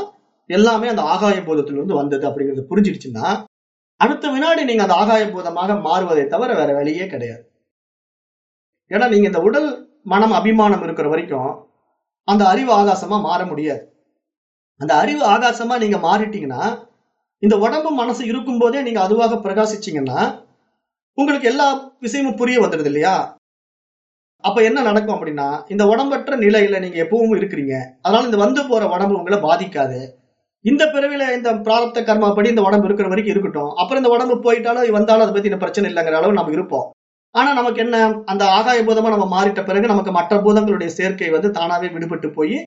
எல்லாமே அந்த ஆகாய போதத்திலிருந்து வந்தது அப்படிங்கிறது புரிஞ்சிடுச்சுன்னா அடுத்த வினாடி நீங்க அந்த ஆகாய பூதமாக மாறுவதை தவிர வேற வழியே கிடையாது. ஏன்னா நீங்க இந்த உடல் மனம் அபிமானம் இருக்கிற வரைக்கும் அந்த அறிவு ஆகாசமா மாற முடியாது. அந்த அறிவு ஆகாசமா நீங்க மாறிட்டீங்கன்னா இந்த உடம்பு மனசு இருக்கும் போதே நீங்க அதுவாக பிரகாசிச்சீங்கன்னா உங்களுக்கு எல்லா விஷயமும் புரிய வந்துடுது இல்லையா? அப்ப என்ன நடக்கும் அப்படின்னா இந்த உடம்பற்ற நிலையில நீங்க எப்பவும் இருக்கிறீங்க. அதனால இந்த வந்து போற உடம்பு உங்களை பாதிக்காது. இந்த பிறவில இந்த பிராரப்த கர்மா படி இந்த உடம்பு இருக்கிற வரைக்கும் இருக்கட்டும். அப்புறம் இந்த உடம்பு போயிட்டாலும் வந்தாலும் அதை பத்தி இந்த பிரச்சனை இல்லைங்கிற அளவு நம்ம இருப்போம். ஆனா நமக்கு என்ன அந்த ஆகாய பூதமா நம்ம மாறிட்ட பிறகு நமக்கு மற்ற பூதங்களுடைய சேர்க்கை வந்து தானாவே விடுபட்டு போய்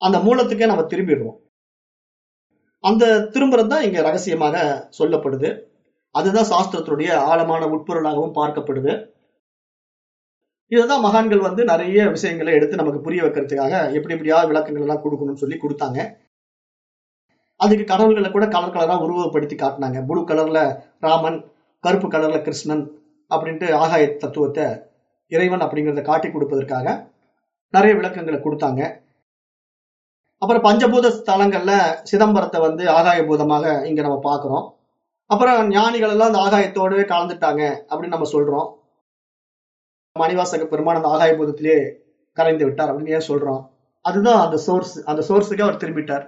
அந்த மூலத்துக்கே நம்ம திரும்பிடுவோம். அந்த திரும்புறது தான் இங்க ரகசியமாக சொல்லப்படுது. அதுதான் சாஸ்திரத்தினுடைய ஆழமான உட்பொருளாகவும் பார்க்கப்படுது. இதுதான் மகான்கள் வந்து நிறைய விஷயங்களை எடுத்து நமக்கு புரிய வைக்கிறதுக்காக எப்படி எப்படியா விளக்கங்கள் எல்லாம் கொடுக்கணும்னு சொல்லி கொடுத்தாங்க. அதுக்கு கடவுள்களை கூட கலர் கலரா உருவப்படுத்தி காட்டினாங்க. ப்ளூ கலர்ல ராமன் கருப்பு கலர்ல கிருஷ்ணன் அப்படின்ட்டு ஆகாய தத்துவத்தை இறைவன் அப்படிங்கிறத காட்டி கொடுப்பதற்காக நிறைய விளக்கங்களை கொடுத்தாங்க. அப்புறம் பஞ்சபூத ஸ்தலங்கள்ல சிதம்பரத்தை வந்து ஆகாய பூதமாக இங்க நம்ம பாக்குறோம் அப்புறம் ஞானிகள் எல்லாம் அந்த ஆகாயத்தோடவே கலந்துட்டாங்க அப்படின்னு நம்ம சொல்றோம். மணிவாசக பெருமான் அந்த ஆகாய பூதத்திலே கரைந்து விட்டார் அப்படின்னு ஏன் சொல்றோம்? அதுதான் அந்த சோர்ஸ் அந்த சோர்ஸுக்கு அவர் திரும்பிட்டார்.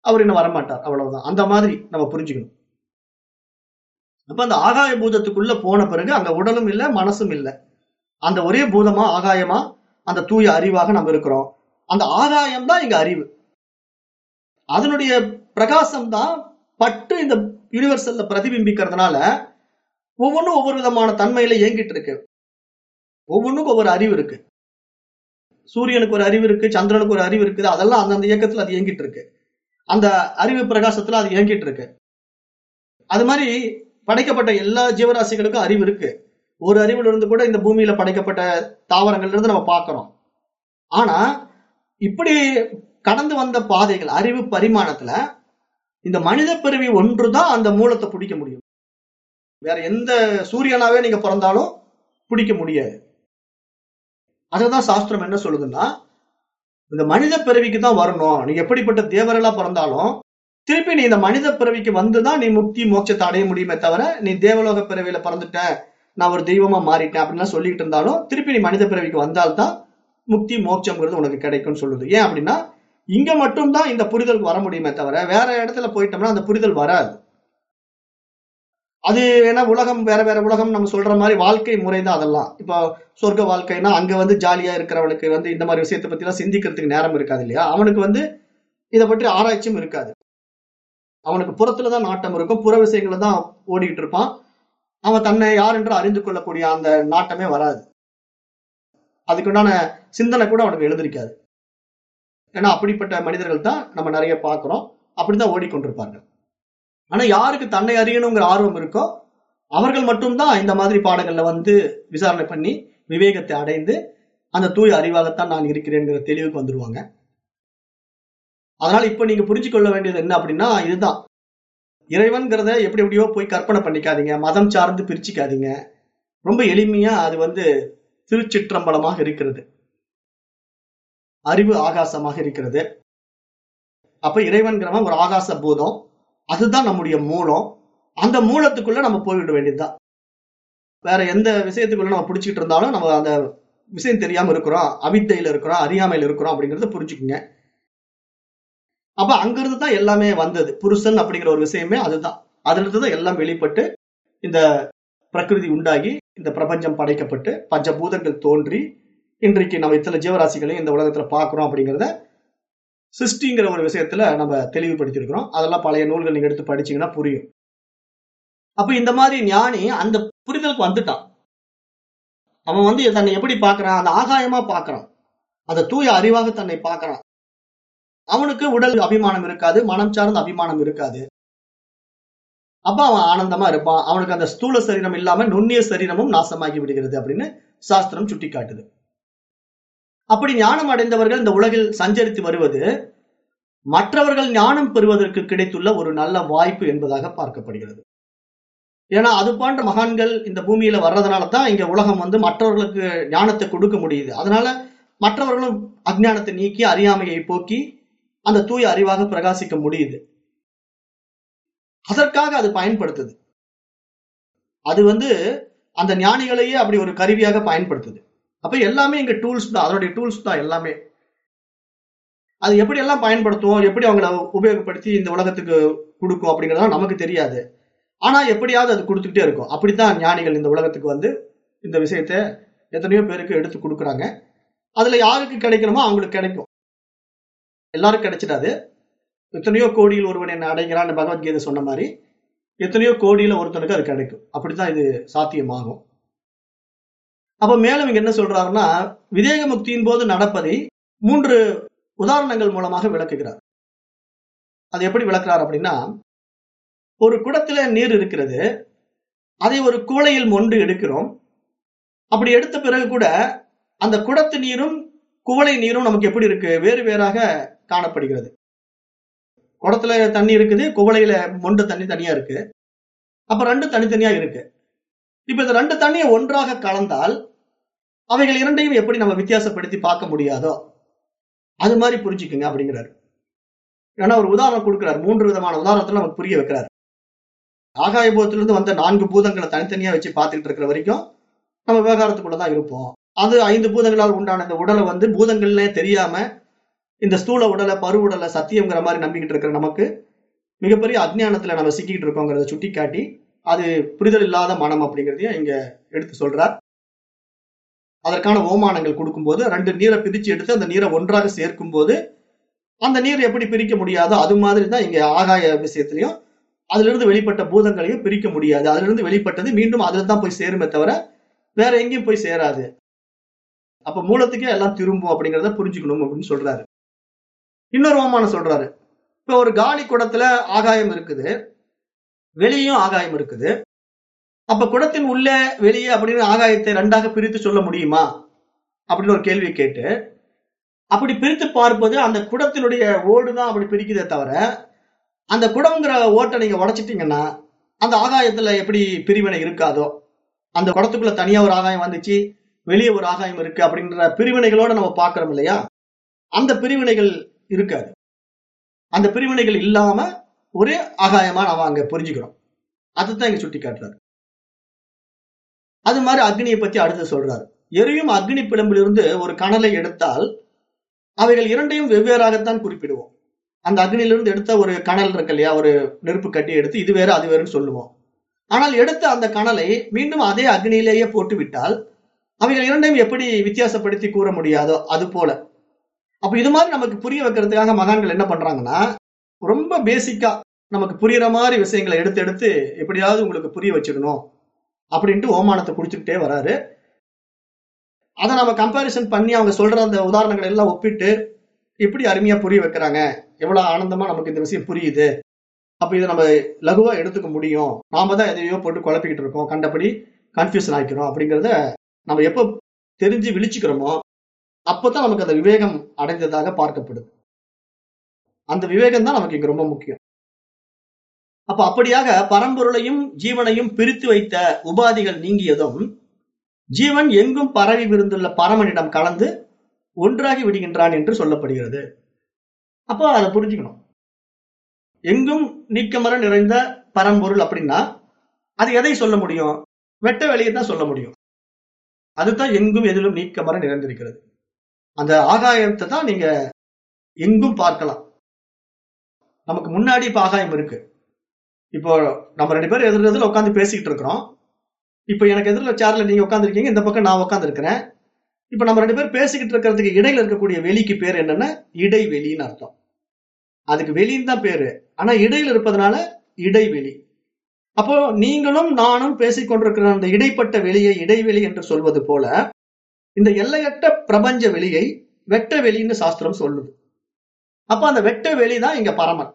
அவர் இன்னும் வரமாட்டார் அவ்வளவுதான். அந்த மாதிரி நம்ம புரிஞ்சுக்கணும். அப்ப அந்த ஆகாய பூதத்துக்குள்ள போன பிறகு அங்க உடலும் இல்லை மனசும் இல்லை. அந்த ஒரே பூதமா ஆகாயமா அந்த தூய அறிவாக நம்ம இருக்கிறோம். அந்த ஆதாயம் தான் இங்க அறிவு. அதனுடைய பிரகாசம் தான் பட்டு இந்த யூனிவர்சல்ல பிரதிபிம்பிக்கிறதுனால ஒவ்வொன்றும் ஒவ்வொரு விதமான தன்மையில இயங்கிட்டு இருக்கு. ஒவ்வொன்றுக்கும் ஒவ்வொரு அறிவு இருக்கு. சூரியனுக்கு ஒரு அறிவு இருக்கு சந்திரனுக்கு ஒரு அறிவு இருக்குது அதெல்லாம் அந்தந்த இயக்கத்துல அது இயங்கிட்டு இருக்கு. அந்த அறிவு பிரகாசத்துல அது இயங்கிட்டு இருக்கு. அது மாதிரி படைக்கப்பட்ட எல்லா ஜீவராசிகளுக்கும் அறிவு இருக்கு. ஒரு அறிவுல இருந்து கூட இந்த பூமியில படைக்கப்பட்ட தாவரங்கள்ல இருந்து நம்ம பார்க்கிறோம். ஆனா இப்படி கடந்து வந்த பாதைகள் அறிவு பரிமாணத்துல இந்த மனித பிறவி ஒன்றுதான் அந்த மூலத்தை பிடிக்க முடியும். வேற எந்த சூரியனாவே நீங்க பிறந்தாலும் பிடிக்க முடியாது. அததான் சாஸ்திரம் என்ன சொல்லுதுன்னா இந்த மனித பிறவிக்கு தான் வரணும். நீ எப்படிப்பட்ட தேவரெல்லாம் பிறந்தாலும் திருப்பி நீ இந்த மனித பிறவிக்கு வந்துதான் நீ முக்தி மோட்சத்தை அடைய முடியுமே தவிர நீ தேவலோக பிறவியில பிறந்துட்ட நான் ஒரு தெய்வமா மாறிட்டேன் அப்படின்லாம் சொல்லிட்டு இருந்தாலும் திருப்பி நீ மனித பிறவிக்கு வந்தால்தான் முக்தி மோட்சம்ங்கிறது உனக்கு கிடைக்கும்னு சொல்லுது. ஏன் அப்படின்னா இங்க மட்டும்தான் இந்த புரிதல் வர முடியுமே தவிர வேற இடத்துல போயிட்டோம்னா அந்த புரிதல் வராது. அது ஏன்னா உலகம் வேற வேற உலகம் நம்ம சொல்ற மாதிரி வாழ்க்கை முறை தான் அதெல்லாம். இப்போ சொர்க்க வாழ்க்கைனா அங்க வந்து ஜாலியா இருக்கிறவனுக்கு வந்து இந்த மாதிரி விஷயத்தை பத்தி எல்லாம் சிந்திக்கிறதுக்கு நேரம் இருக்காது இல்லையா? அவனுக்கு வந்து இதை பற்றி ஆராய்ச்சியும் இருக்காது. அவனுக்கு புறத்துல தான் நாட்டம் இருக்கும். புற விஷயங்கள தான் ஓடிக்கிட்டு இருப்பான். அவன் தன்னை யார் என்று அறிந்து கொள்ளக்கூடிய அந்த நாட்டமே வராது. அதுக்குண்டான சிந்தனை கூட அவனுக்கு எழுந்திருக்காது. ஏன்னா அப்படிப்பட்ட மனிதர்கள் தான் நம்ம நிறைய பார்க்கிறோம். அப்படிதான் ஓடிக்கொண்டிருப்பார்கள். ஆனா யாருக்கு தன்னை அறியணுங்கிற ஆர்வம் இருக்கோ அவர்கள் மட்டும்தான் இந்த மாதிரி பாடங்கள்ல வந்து விசாரணை பண்ணி விவேகத்தை அடைந்து அந்த தூய அறிவாகத்தான் நான் இருக்கிறேங்கிற தெளிவுக்கு வந்துருவாங்க. அதனால இப்ப நீங்க புரிஞ்சு கொள்ள வேண்டியது என்ன அப்படின்னா இதுதான். இறைவன்கிறத எப்படி எப்படியோ போய் கற்பனை பண்ணிக்காதீங்க. மதம் சார்ந்து பிரிச்சுக்காதீங்க. ரொம்ப எளிமையா அது வந்து திருச்சிற்றம்பலமாக இருக்கிறது. அறிவு ஆகாசமாக இருக்கிறது. அப்ப இறைவன்கிறவன் ஒரு ஆகாச பூதம். அதுதான் நம்முடைய மூலம். அந்த மூலத்துக்குள்ள நம்ம போய்விட வேண்டியதுதான். வேற எந்த விஷயத்துக்குள்ள நம்ம பிடிச்சிட்டு இருந்தாலும் நம்ம அந்த விஷயம் தெரியாம இருக்கிறோம் அவித்தையில இருக்கிறோம் அறியாமையில இருக்கிறோம் அப்படிங்கறத புரிஞ்சுக்குங்க. அப்ப அங்கிருந்து தான் எல்லாமே வந்தது. புருஷன் அப்படிங்கிற ஒரு விஷயமே அதுதான். அதுல இருந்து தான் எல்லாம் வெளிப்பட்டு இந்த பிரகிருதி உண்டாகி இந்த பிரபஞ்சம் படைக்கப்பட்டு பஞ்சபூதங்கள் தோன்றி இன்றைக்கு நம்ம இத்தனை ஜீவராசிகளையும் இந்த உலகத்துல பாக்குறோம் அப்படிங்கிறத சிருஷ்டிங்கிற ஒரு விஷயத்துல நம்ம தெளிவுபடுத்தியிருக்கிறோம். அதெல்லாம் பழைய நூல்கள் நீங்க எடுத்து படிச்சீங்கன்னா புரியும். அப்ப இந்த மாதிரி ஞானி அந்த புரிதலுக்கு வந்துட்டான். அவன் வந்து தன்னை எப்படி பாக்குறான் அந்த ஆகாயமா பாக்குறான் அந்த தூய அறிவாக தன்னை பார்க்கறான். அவனுக்கு உடல் அபிமானம் இருக்காது மனம் சார்ந்த அபிமானம் இருக்காது. அப்ப அவன் ஆனந்தமா இருப்பான். அவனுக்கு அந்த ஸ்தூல சரீரம் இல்லாம நுண்ணிய சரீரமும் நாசமாகி விடுகிறது அப்படின்னு சாஸ்திரம் சுட்டி காட்டுது அப்படி ஞானம் அடைந்தவர்கள் இந்த உலகில் சஞ்சரித்து வருவது மற்றவர்கள் ஞானம் பெறுவதற்கு கிடைத்துள்ள ஒரு நல்ல வாய்ப்பு என்பதாக பார்க்கப்படுகிறது. ஏன்னா அது போன்ற மகான்கள் இந்த பூமியில வர்றதுனால தான் இங்க உலகம் வந்து மற்றவர்களுக்கு ஞானத்தை கொடுக்க முடியுது. அதனால மற்றவர்களும் அஜ்ஞானத்தை நீக்கி அறியாமையை போக்கி அந்த தூய அறிவாக பிரகாசிக்க முடியுது. அதற்காக அது பயன்படுத்துது. அது வந்து அந்த ஞானிகளையே அப்படி ஒரு கருவியாக பயன்படுத்துது. அப்ப எல்லாமே இங்க டூல்ஸ் தான். அதனுடைய டூல்ஸ் தான் எல்லாமே. அது எப்படி எல்லாம் பயன்படுத்துவோம்? எப்படி அவங்கள உபயோகப்படுத்தி இந்த உலகத்துக்கு கொடுக்கும் அப்படிங்கறதெல்லாம் நமக்கு தெரியாது. ஆனா எப்படியாவது அது கொடுத்துக்கிட்டே இருக்கும். அப்படித்தான் ஞானிகள் இந்த உலகத்துக்கு வந்து இந்த விஷயத்த எத்தனையோ பேருக்கு எடுத்து கொடுக்குறாங்க. அதுல யாருக்கு கிடைக்கணுமோ அவங்களுக்கு கிடைக்கும். எல்லாருக்கும் கிடைச்சிடாது. எத்தனையோ கோடியில் ஒருவன் என்ன அடைகிறான்னு பகவத்கீதை சொன்ன மாதிரி எத்தனையோ கோடியில ஒருத்தனுக்கு அது கிடைக்கும். அப்படித்தான் இது சாத்தியமாகும். அப்ப மேலும் இங்க என்ன சொல்றாருன்னா விதேக முக்தியின் போது நடப்பதை மூன்று உதாரணங்கள் மூலமாக விளக்குகிறார். அது எப்படி விளக்குறார் அப்படின்னா ஒரு குடத்துல நீர் இருக்கிறது அதை ஒரு குவளையில் மொண்டு எடுக்கிறோம். அப்படி எடுத்த பிறகு கூட அந்த குடத்து நீரும் குவளை நீரும் நமக்கு எப்படி இருக்கு? வேறு வேறாக காணப்படுகிறது. குடத்துல தண்ணி இருக்குது குவளையில மொண்டு தண்ணி தனியா இருக்கு. அப்ப ரெண்டு தனித்தனியா இருக்கு. இப்ப இந்த ரெண்டு தண்ணியை ஒன்றாக கலந்தால் அவைகள் இரண்டையும் எப்படி நம்ம வித்தியாசப்படுத்தி பார்க்க முடியாதோ அது மாதிரி புரிஞ்சுக்குங்க அப்படிங்கிறாரு. ஏன்னா ஒரு உதாரணம் கொடுக்கிறார். மூன்று விதமான உதாரணத்துல நமக்கு புரிய வைக்கிறார். ஆகாய பூதத்திலிருந்து வந்த நான்கு பூதங்களை தனித்தனியா வச்சு பார்த்துட்டு இருக்கிற வரைக்கும் நம்ம விவகாரத்துக்குள்ளதான் இருப்போம். அது ஐந்து பூதங்களால் உண்டான இந்த உடலை வந்து பூதங்கள்னே தெரியாம இந்த ஸ்தூல உடலை பரு உடலை சத்தியம்ங்கிற மாதிரி நம்பிக்கிட்டு இருக்கிற நமக்கு மிகப்பெரிய அஜ்ஞானத்துல நம்ம சிக்கிட்டு இருக்கோங்கிறத சுட்டி காட்டி அது புரிதல் இல்லாத மனம் அப்படிங்கிறதையும் இங்க எடுத்து சொல்றார். அதற்கான ஓமானங்கள் கொடுக்கும்போது ரெண்டு நீரை பிரிச்சு எடுத்து அந்த நீரை ஒன்றாக சேர்க்கும் போது அந்த நீர் எப்படி பிரிக்க முடியாதோ அது மாதிரி தான் இங்க ஆகாய விஷயத்திலையும் அதிலிருந்து வெளிப்பட்ட பூதங்களையும் பிரிக்க முடியாது. அதிலிருந்து வெளிப்பட்டது மீண்டும் அதுல தான் போய் சேருமே தவிர வேற எங்கேயும் போய் சேராது. அப்ப மூலத்துக்கே எல்லாம் திரும்பும் அப்படிங்கிறத புரிஞ்சுக்கணும் அப்படின்னு சொல்றாரு. இன்னொரு ஓமானம் சொல்றாரு. இப்ப ஒரு காலி குடத்துல ஆகாயம் இருக்குது. வெளியும் ஆகாயம் இருக்குது. அப்ப குடத்தின் உள்ளே வெளியே அப்படின்னு ஆகாயத்தை ரெண்டாக பிரித்து சொல்ல முடியுமா? அப்படின்னு ஒரு கேள்வி கேட்டு அப்படி பிரித்து பார்ப்பது அந்த குடத்தினுடைய ஓடு தான் அப்படி பிரிக்குதே தவிர அந்த குடம்ங்கிற ஓட்டை நீங்க உடைச்சிட்டீங்கன்னா அந்த ஆகாயத்துல எப்படி பிரிவினை இருக்காதோ? அந்த குடத்துக்குள்ள தனியா ஒரு ஆகாயம் வந்துச்சு வெளியே ஒரு ஆகாயம் இருக்கு அப்படின்ற பிரிவினைகளோட நம்ம பாக்குறோம் இல்லையா? அந்த பிரிவினைகள் இருக்காது. அந்த பிரிவினைகள் இல்லாம ஒரே ஆகாயமா அவன் அங்க புரிஞ்சுக்கிறோம் அதுதான் இங்க சுட்டி காட்டுறாரு அது மாதிரி அக்னியை பத்தி அடுத்து சொல்றாரு. எரியும் அக்னி பிளம்பிலிருந்து ஒரு கணலை எடுத்தால் அவைகள் இரண்டையும் வெவ்வேறாகத்தான் குறிப்பிடுவோம். அந்த அக்னியிலிருந்து எடுத்த ஒரு கணல் இருக்கு இல்லையா ஒரு நெருப்பு கட்டி எடுத்து இது வேற அது வேறுன்னு சொல்லுவோம். ஆனால் எடுத்த அந்த கணலை மீண்டும் அதே அக்னியிலேயே போட்டு விட்டால் அவைகள் இரண்டையும் எப்படி வித்தியாசப்படுத்தி கூற முடியாதோ அது போல. அப்ப இது மாதிரி நமக்கு புரிய வைக்கிறதுக்காக மகான்கள் என்ன பண்றாங்கன்னா ரொம்ப பேசிக்கா நமக்கு புரியுற மாதிரி விஷயங்களை எடுத்து எடுத்து எப்படியாவது உங்களுக்கு புரிய வச்சிடணும் அப்படின்ட்டு ஓமானத்தை குடிச்சுக்கிட்டே வராரு. அதை நம்ம கம்பாரிசன் பண்ணி அவங்க சொல்ற அந்த உதாரணங்களை எல்லாம் ஒப்பிட்டு எப்படி அருமையா புரிய வைக்கிறாங்க? எவ்வளவு ஆனந்தமா நமக்கு இந்த விஷயம் புரியுது? அப்ப இதை நம்ம லகுவா எடுத்துக்க முடியும். நாம தான் எதையோ போட்டு குழப்பிக்கிட்டு இருக்கோம். கண்டபடி கன்ஃபியூஷன் ஆகிக்கிறோம் அப்படிங்கிறத நம்ம எப்போ தெரிஞ்சு விழிச்சுக்கிறோமோ அப்பதான் நமக்கு அந்த விவேகம் அடைந்ததாக பார்க்கப்படுது. அந்த விவேகம் தான் நமக்கு இங்க ரொம்ப முக்கியம். அப்ப அப்படியாக பரம்பொருளையும் ஜீவனையும் பிரித்து வைத்த உபாதிகள் நீங்கியதும் ஜீவன் எங்கும் பரவி விருந்துள்ள பரமனிடம் கலந்து ஒன்றாகி விடுகின்றான் என்று சொல்லப்படுகிறது. அப்போ அதை புரிஞ்சுக்கணும். எங்கும் நீக்கமர நிறைந்த பரம்பொருள் அப்படின்னா அது எதை சொல்ல முடியும்? வெட்ட வெளியை தான் சொல்ல முடியும். அதுதான் எங்கும் எதிலும் நீக்கமர நிறைந்திருக்கிறது. அந்த ஆகாயத்தை தான் நீங்க எங்கும் பார்க்கலாம். நமக்கு முன்னாடி இப்ப ஆகாயம் இருக்கு. இப்போ நம்ம ரெண்டு பேரும் எதிர் எதிரில் உட்காந்து பேசிக்கிட்டு இருக்கிறோம். இப்போ எனக்கு எதிரில் சேர்ல நீங்க உட்காந்துருக்கீங்க இந்த பக்கம் நான் உட்காந்துருக்கிறேன் இப்போ நம்ம ரெண்டு பேரும் பேசிக்கிட்டு இருக்கிறதுக்கு இடையில இருக்கக்கூடிய வெளிக்கு பேர் என்னன்னா இடைவெளின்னு அர்த்தம். அதுக்கு வெளின்னு தான் பேரு. ஆனா இடையில இருப்பதனால இடைவெளி. அப்போ நீங்களும் நானும் பேசிக்கொண்டிருக்கிற அந்த இடைப்பட்ட வெளியை இடைவெளி என்று சொல்வது போல இந்த எல்லையற்ற பிரபஞ்ச வெளியை வெட்ட வெளின்னு சாஸ்திரம் சொல்லுது. அப்ப அந்த வெட்ட வெளி தான் இங்க பரமன்.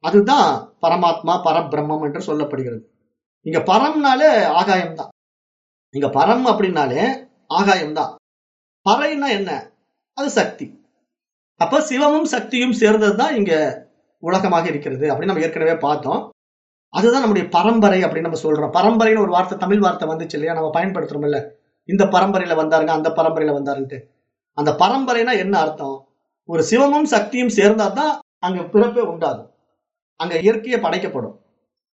அதுதான் பரமாத்மா பரபிரம்மம் என்று சொல்லப்படுகிறது. இங்க பரம்னாலே ஆகாயம் தான். இங்க பரம் அப்படின்னாலே ஆகாயம் தான். பறைன்னா என்ன? அது சக்தி. அப்ப சிவமும் சக்தியும் சேர்ந்தது தான் இங்க உலகமாக இருக்கிறது அப்படின்னு நம்ம ஏற்கனவே பார்த்தோம். அதுதான் நம்முடைய பரம்பரை அப்படின்னு நம்ம சொல்றோம். பரம்பரைன்னு ஒரு வார்த்தை தமிழ் வார்த்தை வந்துச்சு இல்லையா? நம்ம பயன்படுத்துறோம்ல. இந்த பரம்பரையில வந்தாருங்க அந்த பரம்பரையில வந்தாருன்ட்டு. அந்த பரம்பரைனா என்ன அர்த்தம்? ஒரு சிவமும் சக்தியும் சேர்ந்தா தான் அங்க பிறப்பே உண்டாகும். அங்க இயற்கையை படைக்கப்படும்.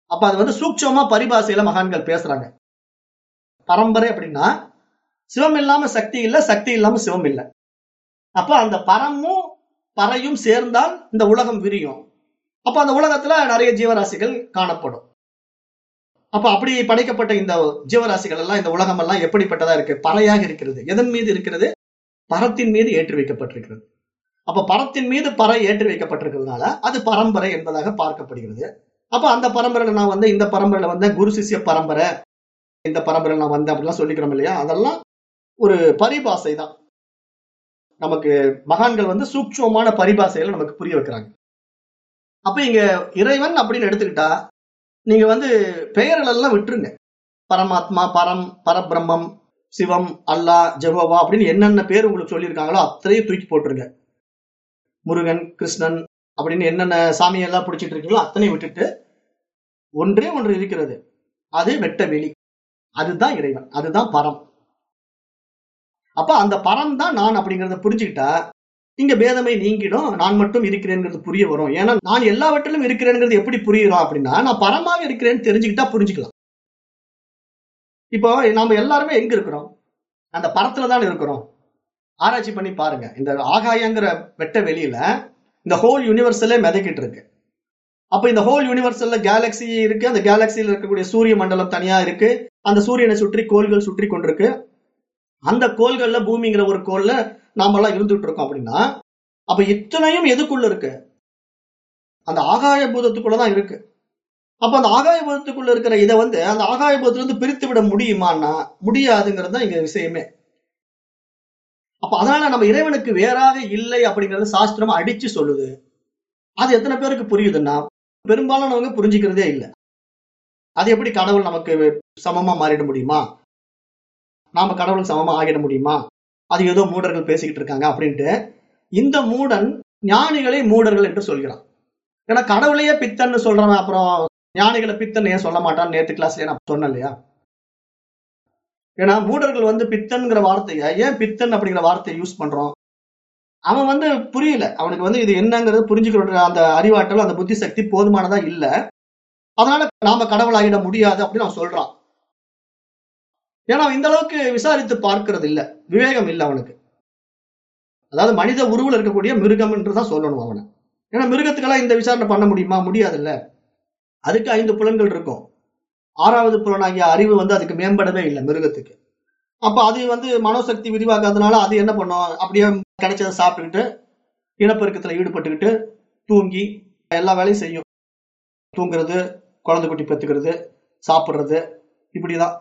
அப்ப அது வந்து சூட்சமா பரிபாசையில மகான்கள் பேசுறாங்க. பரம்பரை அப்படின்னா சிவம் இல்லாம சக்தி இல்ல சக்தி இல்லாம சிவம் இல்ல. அப்ப அந்த பரமும் பறையும் சேர்ந்தால் இந்த உலகம் விரியும். அப்ப அந்த உலகத்துல நிறைய ஜீவராசிகள் காணப்படும். அப்ப அப்படி படைக்கப்பட்ட இந்த ஜீவராசிகள் எல்லாம் இந்த உலகம் எல்லாம் எப்படிப்பட்டதா இருக்கு? பறையாக இருக்கிறது. எதன் மீது இருக்கிறது? பரத்தின் மீது ஏற்றி வைக்கப்பட்டிருக்கிறது அப்ப பரத்தின் மீது பறை ஏற்றி வைக்கப்பட்டிருக்கிறதுனால அது பரம்பரை என்பதாக பார்க்கப்படுகிறது. அப்ப அந்த பரம்பரையில நான் வந்து இந்த பரம்பரையில வந்த குரு சிஷ்ய பரம்பரை இந்த பரம்பரையில நான் வந்தேன் அப்படிலாம் சொல்லிக்கிறோம் இல்லையா? அதெல்லாம் ஒரு பரிபாசை தான். நமக்கு மகான்கள் வந்து சூக்ஷ்மமான பரிபாசையில நமக்கு புரிய வைக்கிறாங்க. அப்ப இங்க இறைவன் அப்படின்னு எடுத்துக்கிட்டா நீங்க வந்து பெயர்கள் எல்லாம் விட்டுருங்க. பரமாத்மா பரம் பரபிரம்மம் சிவம் அல்லாஹ் ஜெகோவா அப்படின்னு என்னென்ன பேர் உங்களுக்கு சொல்லியிருக்காங்களோ அத்தனையும் தூக்கி போட்டுருங்க. முருகன் கிருஷ்ணன் அப்படின்னு என்னென்ன சாமியெல்லாம் பிடிச்சிட்டு இருக்கீங்களோ அத்தனையும் விட்டுட்டு ஒன்றே ஒன்று இருக்கிறது. அது வெட்ட வெளி அதுதான் இறைவன். அதுதான் பரம். அப்ப அந்த பரம் தான் நான் அப்படிங்கிறத புரிஞ்சுக்கிட்டா இங்க பேதமை நீங்கிடும் நான் மட்டும் இருக்கிறேங்கிறது புரிய வரும். ஏன்னா நான் எல்லாவற்றிலும் இருக்கிறேங்கிறது எப்படி புரியுறோம் அப்படின்னா நான் பரமாக இருக்கிறேன்னு தெரிஞ்சுக்கிட்டா புரிஞ்சுக்கலாம். இப்போ நாம எல்லாருமே எங்க இருக்கிறோம்? அந்த பரத்துல தான் இருக்கிறோம். ஆராய்ச்சி பண்ணி பாருங்க. இந்த ஆகாயங்கிற வெட்ட வெளியில இந்த ஹோல் யூனிவர்சலே மிதக்கிட்டு இருக்கு அப்ப இந்த ஹோல் யூனிவர்சல்ல கேலக்சி இருக்கு. அந்த கேலக்சியில் இருக்கக்கூடிய சூரிய மண்டலம் தனியா இருக்கு. அந்த சூரியனை சுற்றி கோள்கள் சுற்றி கொண்டிருக்கு. அந்த கோள்கள்ல பூமிங்கிற ஒரு கோள்ல நாம எல்லாம் இருந்துட்டு இருக்கோம் அப்படின்னா அப்ப இத்தனையும் எதுக்குள்ள இருக்கு? அந்த ஆகாய பூதத்துக்குள்ளதான் இருக்கு. அப்ப அந்த ஆகாய பூதத்துக்குள்ள இருக்கிற இதை வந்து அந்த ஆகாய பூதத்திலிருந்து பிரித்து விட முடியுமான்னா முடியாதுங்கிறது தான் இங்க விஷயமே. அப்ப அதனால நம்ம இறைவனுக்கு வேறாக இல்லை அப்படிங்கறது சாஸ்திரம் அடிச்சு சொல்லுது. அது எத்தனை பேருக்கு புரியுதுன்னா பெரும்பாலானவங்க புரிஞ்சுக்கிறதே இல்லை. அது எப்படி கடவுள் நமக்கு சமமா மாறிட முடியுமா? நாம கடவுளுக்கு சமமா ஆகிட முடியுமா? அது ஏதோ மூடர்கள் பேசிக்கிட்டு இருக்காங்க அப்படின்ட்டு இந்த மூடன் ஞானிகளை மூடர்கள் என்று சொல்கிறான். ஏன்னா கடவுளையே பித்தன்னு சொல்றவன் அப்புறம் ஞானிகளை பித்தன் ஏன் சொல்ல மாட்டான் நேத்து கிளாஸ்லயே நான் சொன்னேன் இல்லையா? ஏன்னா மூடர்கள் வந்து பித்தன்கிற வார்த்தையை ஏன் பித்தன் அப்படிங்கிற வார்த்தையை யூஸ் பண்றோம்? அவன் வந்து புரியல. அவனுக்கு வந்து இது என்னங்கிறது புரிஞ்சுக்கிற அந்த அறிவாற்றல் அந்த புத்தி சக்தி போதுமானதா இல்ல. அதனால நாம கடவுளாகிட முடியாது அப்படின்னு அவன் சொல்றான். ஏன்னா இந்த அளவுக்கு விசாரித்து பார்க்கறது இல்ல. விவேகம் இல்ல அவனுக்கு. அதாவது மனித உருவில் இருக்கக்கூடிய மிருகம் என்று தான் சொல்லணும் அவனை. ஏன்னா மிருகத்துக்கெல்லாம் இந்த விசாரணை பண்ண முடியுமா? முடியாதுல்ல. அதுக்கு ஐந்து புலன்கள் இருக்கும். ஆறாவது புலனாகிய அறிவு வந்து அதுக்கு மேம்படவே இல்லை மிருகத்துக்கு. அப்ப அது வந்து மனோசக்தி விரிவாக்காதனால அது என்ன பண்ணும்? அப்படியே கிடைச்சதை சாப்பிட்டுக்கிட்டு இனப்பெருக்கத்துல ஈடுபட்டுக்கிட்டு தூங்கி எல்லா வேலையும் செய்யும். தூங்குறது குழந்தை குட்டி பெத்துக்கிறது சாப்பிடுறது இப்படிதான்.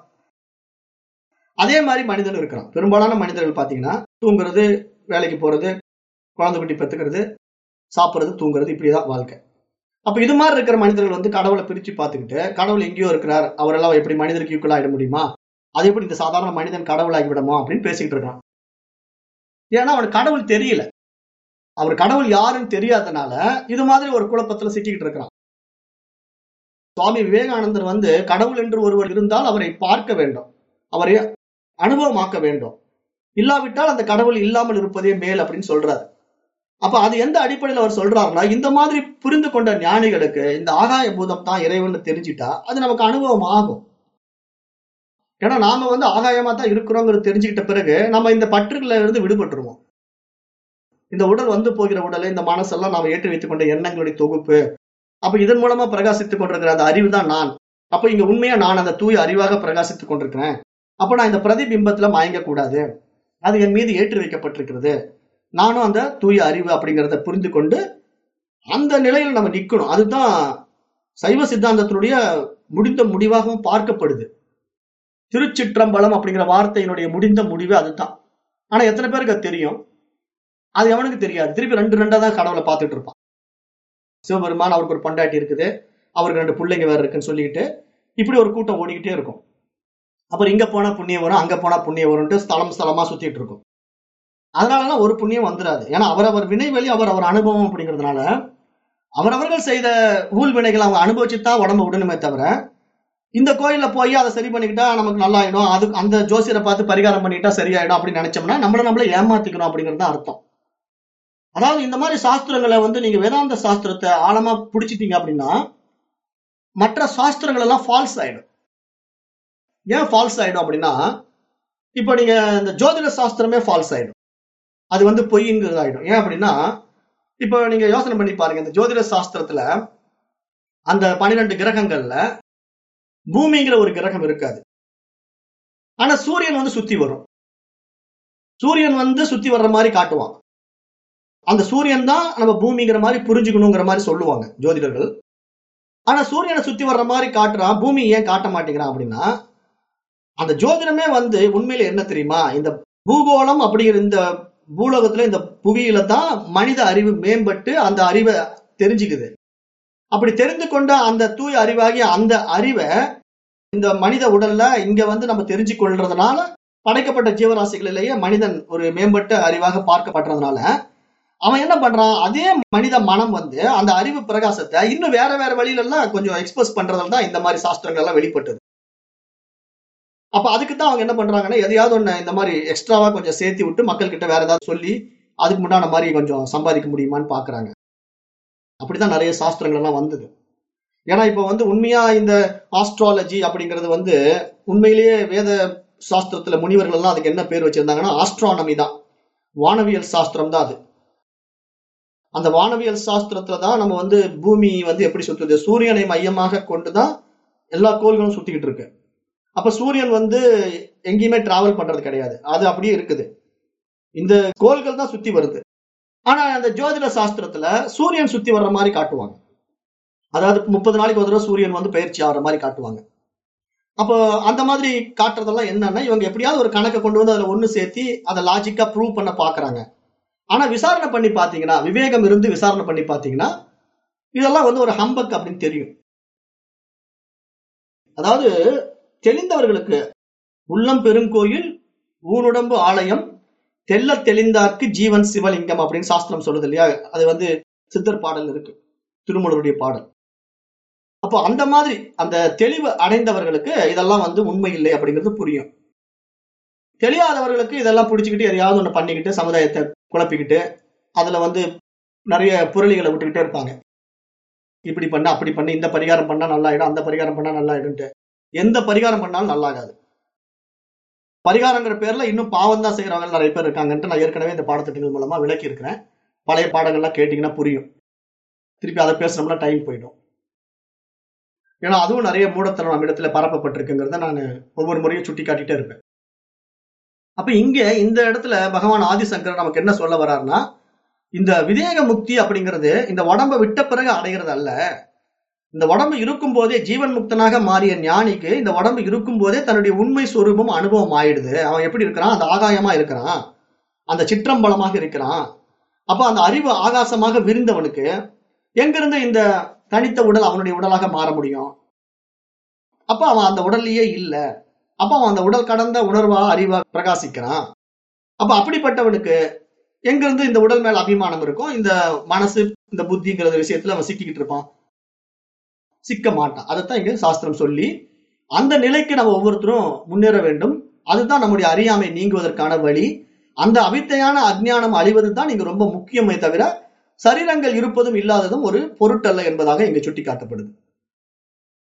அதே மாதிரி மனிதன் இருக்கிறான் பெரும்பாலான மனிதர்கள் பாத்தீங்கன்னா தூங்குறது வேலைக்கு போறது குழந்தை குட்டி பெற்றுக்கிறது சாப்பிடுறது தூங்குறது இப்படிதான் வாழ்க்கை. அப்ப இது மாதிரி இருக்கிற மனிதர்கள் வந்து கடவுளை பிரிச்சு பார்த்துக்கிட்டு கடவுள் எங்கேயோ இருக்கிறார் அவரெல்லாம் எப்படி மனிதருக்கு ஈக்குவல் ஆயிட முடியுமா? அது எப்படி இந்த சாதாரண மனிதன் கடவுளாகிவிடுமா அப்படின்னு பேசிக்கிட்டு இருக்கான். ஏன்னா அவனுக்கு கடவுள் தெரியல. அவர் கடவுள் யாருன்னு தெரியாதனால இது மாதிரி ஒரு குழப்பத்துல சிக்கிக்கிட்டு இருக்கிறான். சுவாமி விவேகானந்தர் வந்து கடவுள் என்று ஒருவர் இருந்தால் அவரை பார்க்க வேண்டும். அவரை அனுபவமாக்க வேண்டும். இல்லாவிட்டால் அந்த கடவுள் இல்லாமல் இருப்பதே மேல் அப்படின்னு சொல்றாரு. அப்ப அது எந்த அடிப்படையில் அவர் சொல்றாருன்னா இந்த மாதிரி புரிந்து கொண்ட ஞானிகளுக்கு இந்த ஆகாய பூதம் தான் இறைவன் தெரிஞ்சுட்டா அது நமக்கு அனுபவம் ஆகும். ஏன்னா நாம வந்து ஆகாயமா தான் இருக்கிறோங்கிறது தெரிஞ்சுக்கிட்ட பிறகு நம்ம இந்த பற்றுகளை இருந்து விடுபட்டுருவோம். இந்த உடல் வந்து போகிற உடல் இந்த மனசெல்லாம் நாம ஏற்றி வைத்துக் கொண்ட எண்ணங்களுடைய தொகுப்பு. அப்ப இதன் மூலமா பிரகாசித்துக் கொண்டிருக்கிற அந்த அறிவு தான் நான். அப்ப இங்க உண்மையா நான் அந்த தூய அறிவாக பிரகாசித்துக் கொண்டிருக்கிறேன். அப்போ நான் இந்த பிரதிபிம்பத்துல மயங்கக்கூடாது. அது என் மீது ஏற்றி வைக்கப்பட்டிருக்கிறது. நானும் அந்த தூய அறிவு அப்படிங்கிறத புரிந்து கொண்டு அந்த நிலையில் நம்ம நிற்கணும் அதுதான் சைவ சித்தாந்தத்தினுடைய முடிந்த முடிவாகவும் பார்க்கப்படுது. திருச்சிற்றம்பலம் அப்படிங்கிற வார்த்தையினுடைய முடிந்த முடிவு அதுதான். ஆனா எத்தனை பேருக்கு அது தெரியும்? அது எவனுக்கு தெரியாது. திருப்பி ரெண்டு ரெண்டா தான் கடவுளை பார்த்துட்டு இருப்பான். சிவபெருமான் அவருக்கு ஒரு பண்டாட்டி இருக்குது. அவருக்கு ரெண்டு பிள்ளைங்க வேற இருக்குன்னு சொல்லிக்கிட்டு இப்படி ஒரு கூட்டம் ஓடிக்கிட்டே இருக்கும். அப்புறம் இங்க போனா புண்ணியம் வரும் அங்க போனா புண்ணியம் வரும்ட்டு ஸ்தலம் ஸ்தலமா சுத்திட்டு இருக்கும். அதனாலலாம் ஒரு புண்ணியம் வந்துடாது. ஏன்னா அவரவர் வினைவெளி அவர் அவர் அனுபவம் அப்படிங்கிறதுனால அவரவர்கள் செய்த ஊழ் வினைகளை அவங்க அனுபவிச்சு தான் உடம்ப உடனுமே தவிர இந்த கோயில்ல போய் அதை சரி பண்ணிக்கிட்டா நமக்கு நல்லா ஆயிடும் அது அந்த ஜோசியரை பார்த்து பரிகாரம் பண்ணிட்டா சரியாயிடும் அப்படின்னு நினைச்சோம்னா நம்மள நம்மள ஏமாத்திக்கணும் அப்படிங்கிறது தான் அர்த்தம். அதாவது இந்த மாதிரி சாஸ்திரங்களை வந்து நீங்க வேதாந்த சாஸ்திரத்தை ஆழமா பிடிச்சிட்டீங்க அப்படின்னா மற்ற சாஸ்திரங்கள் எல்லாம் ஃபால்ஸ் ஆயிடும். ஏன் ஃபால்ஸ் ஆயிடும் அப்படின்னா இப்போ நீங்க இந்த ஜோதிட சாஸ்திரமே ஃபால்ஸ் ஆயிடும். அது வந்து பொய்ங்கிறது ஆயிடும். ஏன் அப்படின்னா இப்போ நீங்க யோசனை பண்ணி பாருங்க இந்த ஜோதிட சாஸ்திரத்துல அந்த பன்னிரெண்டு கிரகங்கள்ல பூமிங்கிற ஒரு கிரகம் இருக்காது. ஆனா சூரியன் வந்து சுத்தி வரும். சூரியன் வந்து சுத்தி வர்ற மாதிரி காட்டுவான். அந்த சூரியன் தான் நம்ம பூமிங்கிற மாதிரி புரிஞ்சுக்கணுங்கிற மாதிரி சொல்லுவாங்க ஜோதிடர்கள். ஆனா சூரியனை சுத்தி வர்ற மாதிரி காட்டுறான் பூமி ஏன் காட்ட மாட்டேங்கிறான் அப்படின்னா அந்த ஜோதிடமே வந்து உண்மையில என்ன தெரியுமா? இந்த பூகோளம் அப்படிங்கிற இந்த பூலோகத்துல இந்த புவியில தான் மனித அறிவு மேம்பட்டு அந்த அறிவை தெரிஞ்சுக்குது. அப்படி தெரிந்து கொண்ட அந்த தூய் அறிவாகிய அந்த அறிவை இந்த மனித உடல்ல இங்க வந்து நம்ம தெரிஞ்சு கொள்றதுனால படைக்கப்பட்ட ஜீவராசிகளிலேயே மனிதன் ஒரு மேம்பட்ட அறிவாக பார்க்கப்படுறதுனால அவன் என்ன பண்றான்? அதே மனித மனம் வந்து அந்த அறிவு பிரகாசத்தை இன்னும் வேற வேற வழியில எல்லாம் கொஞ்சம் எக்ஸ்பிரஸ் பண்றதுல தான் இந்த மாதிரி சாஸ்திரங்கள் எல்லாம் வெளிப்பட்டது. அப்ப அதுக்கு தான் அவங்க என்ன பண்றாங்கன்னா எதையாவது ஒண்ணு இந்த மாதிரி எக்ஸ்ட்ராவா கொஞ்சம் சேர்த்து விட்டு மக்கள் கிட்ட வேற ஏதாவது சொல்லி அதுக்கு முன்னாடி மாதிரி கொஞ்சம் சம்பாதிக்க முடியுமான்னு பாக்குறாங்க. அப்படிதான் நிறைய சாஸ்திரங்கள் எல்லாம் வந்தது. ஏன்னா இப்ப வந்து உண்மையா இந்த ஆஸ்ட்ராலஜி அப்படிங்கிறது வந்து உண்மையிலேயே வேத சாஸ்திரத்துல முனிவர்கள் எல்லாம் அதுக்கு என்ன பேர் வச்சிருந்தாங்கன்னா ஆஸ்ட்ரானமி தான். வானவியல் சாஸ்திரம் தான் அது. அந்த வானவியல் சாஸ்திரத்துல தான் நம்ம வந்து பூமி வந்து எப்படி சுத்துது? சூரியனை மையமாக கொண்டுதான் எல்லா கோள்களும் சுத்திக்கிட்டு இருக்கு. அப்ப சூரியன் வந்து எங்கேயுமே டிராவல் பண்றது கிடையாது. அது அப்படியே இருக்குது. இந்த கோள்கள் தான் சுத்தி வருது. ஆனா அந்த ஜோதிட சாஸ்திரத்துல சூரியன் சுத்தி வர்ற மாதிரி காட்டுவாங்க. அதாவது முப்பது நாளைக்கு ஒரு தடவை சூரியன் வந்து பயிற்சி ஆகிற மாதிரி காட்டுவாங்க. அப்போ அந்த மாதிரி காட்டுறதெல்லாம் என்னன்னா இவங்க எப்படியாவது ஒரு கணக்கை கொண்டு வந்து அதுல ஒண்ணு சேர்த்தி அதை லாஜிக்கா ப்ரூவ் பண்ண பாக்குறாங்க. ஆனா விசாரணை பண்ணி பாத்தீங்கன்னா விவேகம் இருந்து விசாரணை பண்ணி பாத்தீங்கன்னா இதெல்லாம் வந்து ஒரு ஹம்பக் அப்படின்னு தெரியும். அதாவது தெளிந்தவர்களுக்கு உள்ளம் பெருங்கோயில் ஊனுடம்பு ஆலயம் தெல்ல தெளிந்தார்க்கு ஜீவன் சிவலிங்கம் அப்படின்னு சாஸ்திரம் சொல்லுது இல்லையா? அது வந்து சித்தர் பாடல் இருக்கு திருமலருடைய பாடல். அப்போ அந்த மாதிரி அந்த தெளிவு அடைந்தவர்களுக்கு இதெல்லாம் வந்து உண்மை இல்லை அப்படிங்கிறது புரியும். தெரியாதவர்களுக்கு இதெல்லாம் பிடிச்சிக்கிட்டு எதையாவது ஒண்ணு பண்ணிக்கிட்டு சமுதாயத்தை குழப்பிக்கிட்டு அதுல வந்து நிறைய புரளிகளை விட்டுக்கிட்டே இருப்பாங்க. இப்படி பண்ண அப்படி பண்ண இந்த பரிகாரம் பண்ணா நல்லா ஆயிடும் அந்த பரிகாரம் பண்ணா நல்லா ஆயிடும்ட்டு. எந்த பரிகாரம் பண்ணாலும் நல்லாகாது. பரிகாரங்கிற பேர்ல இன்னும் பாவம் தான் செய்யறவங்க நிறைய பேர் இருக்காங்கன்ட்டு நான் ஏற்கனவே இந்த பாடத்திட்டங்கள் மூலமா விளக்கி இருக்கிறேன் பழைய பாடங்கள்லாம் கேட்டீங்கன்னா புரியும். திருப்பி அதை பேசுனோம்னா டைம் போயிடும். ஏன்னா அதுவும் நிறைய மூடத்தனம் நம்ம இடத்துல பரப்பப்பட்டிருக்குங்கிறத நான் ஒவ்வொரு முறையும் சுட்டி காட்டிட்டே இருப்பேன். அப்ப இங்க இந்த இடத்துல பகவான் ஆதிசங்கர் நமக்கு என்ன சொல்ல வர்றாருன்னா இந்த விதேக முக்தி அப்படிங்கிறது இந்த உடம்ப விட்ட பிறகு அடைகிறது அல்ல. இந்த உடம்பு இருக்கும் போதே ஜீவன் முக்தனாக மாறிய ஞானிக்கு இந்த உடம்பு இருக்கும் போதே தன்னுடைய உண்மை சுரூபம் அனுபவம் ஆயிடுது. அவன் எப்படி இருக்கிறான்? அந்த ஆகாயமா இருக்கிறான். அந்த சிற்றம்பலமாக இருக்கிறான். அப்ப அந்த அறிவு ஆகாசமாக விரிந்தவனுக்கு எங்கிருந்து இந்த தனித்த உடல் அவனுடைய உடலாக மாற முடியும்? அப்ப அவன் அந்த உடல்லையே இல்ல. அப்ப அவன் அந்த உடல் கடந்த உணர்வா அறிவா பிரகாசிக்கிறான். அப்ப அப்படிப்பட்டவனுக்கு எங்கிருந்து இந்த உடல் மேல அபிமானம் இருக்கும் இந்த மனசு இந்த புத்திங்கிற விஷயத்துல அவன் சிக்கிக்கிட்டு இருப்பான். சிக்க மாட்டான் அதைத்தான் இங்க சாஸ்திரம் சொல்லி அந்த நிலைக்கு நம்ம ஒவ்வொருத்தரும் முன்னேற வேண்டும். அதுதான் நம்முடைய அறியாமை நீங்குவதற்கான வழி. அந்த அவித்தையான அஜ்ஞானம் அழிவது தான் நீங்க ரொம்ப முக்கியமே தவிர சரீரங்கள் இருப்பதும் இல்லாததும் ஒரு பொருட்டல்ல என்பதாக இங்க சுட்டி காட்டப்படுது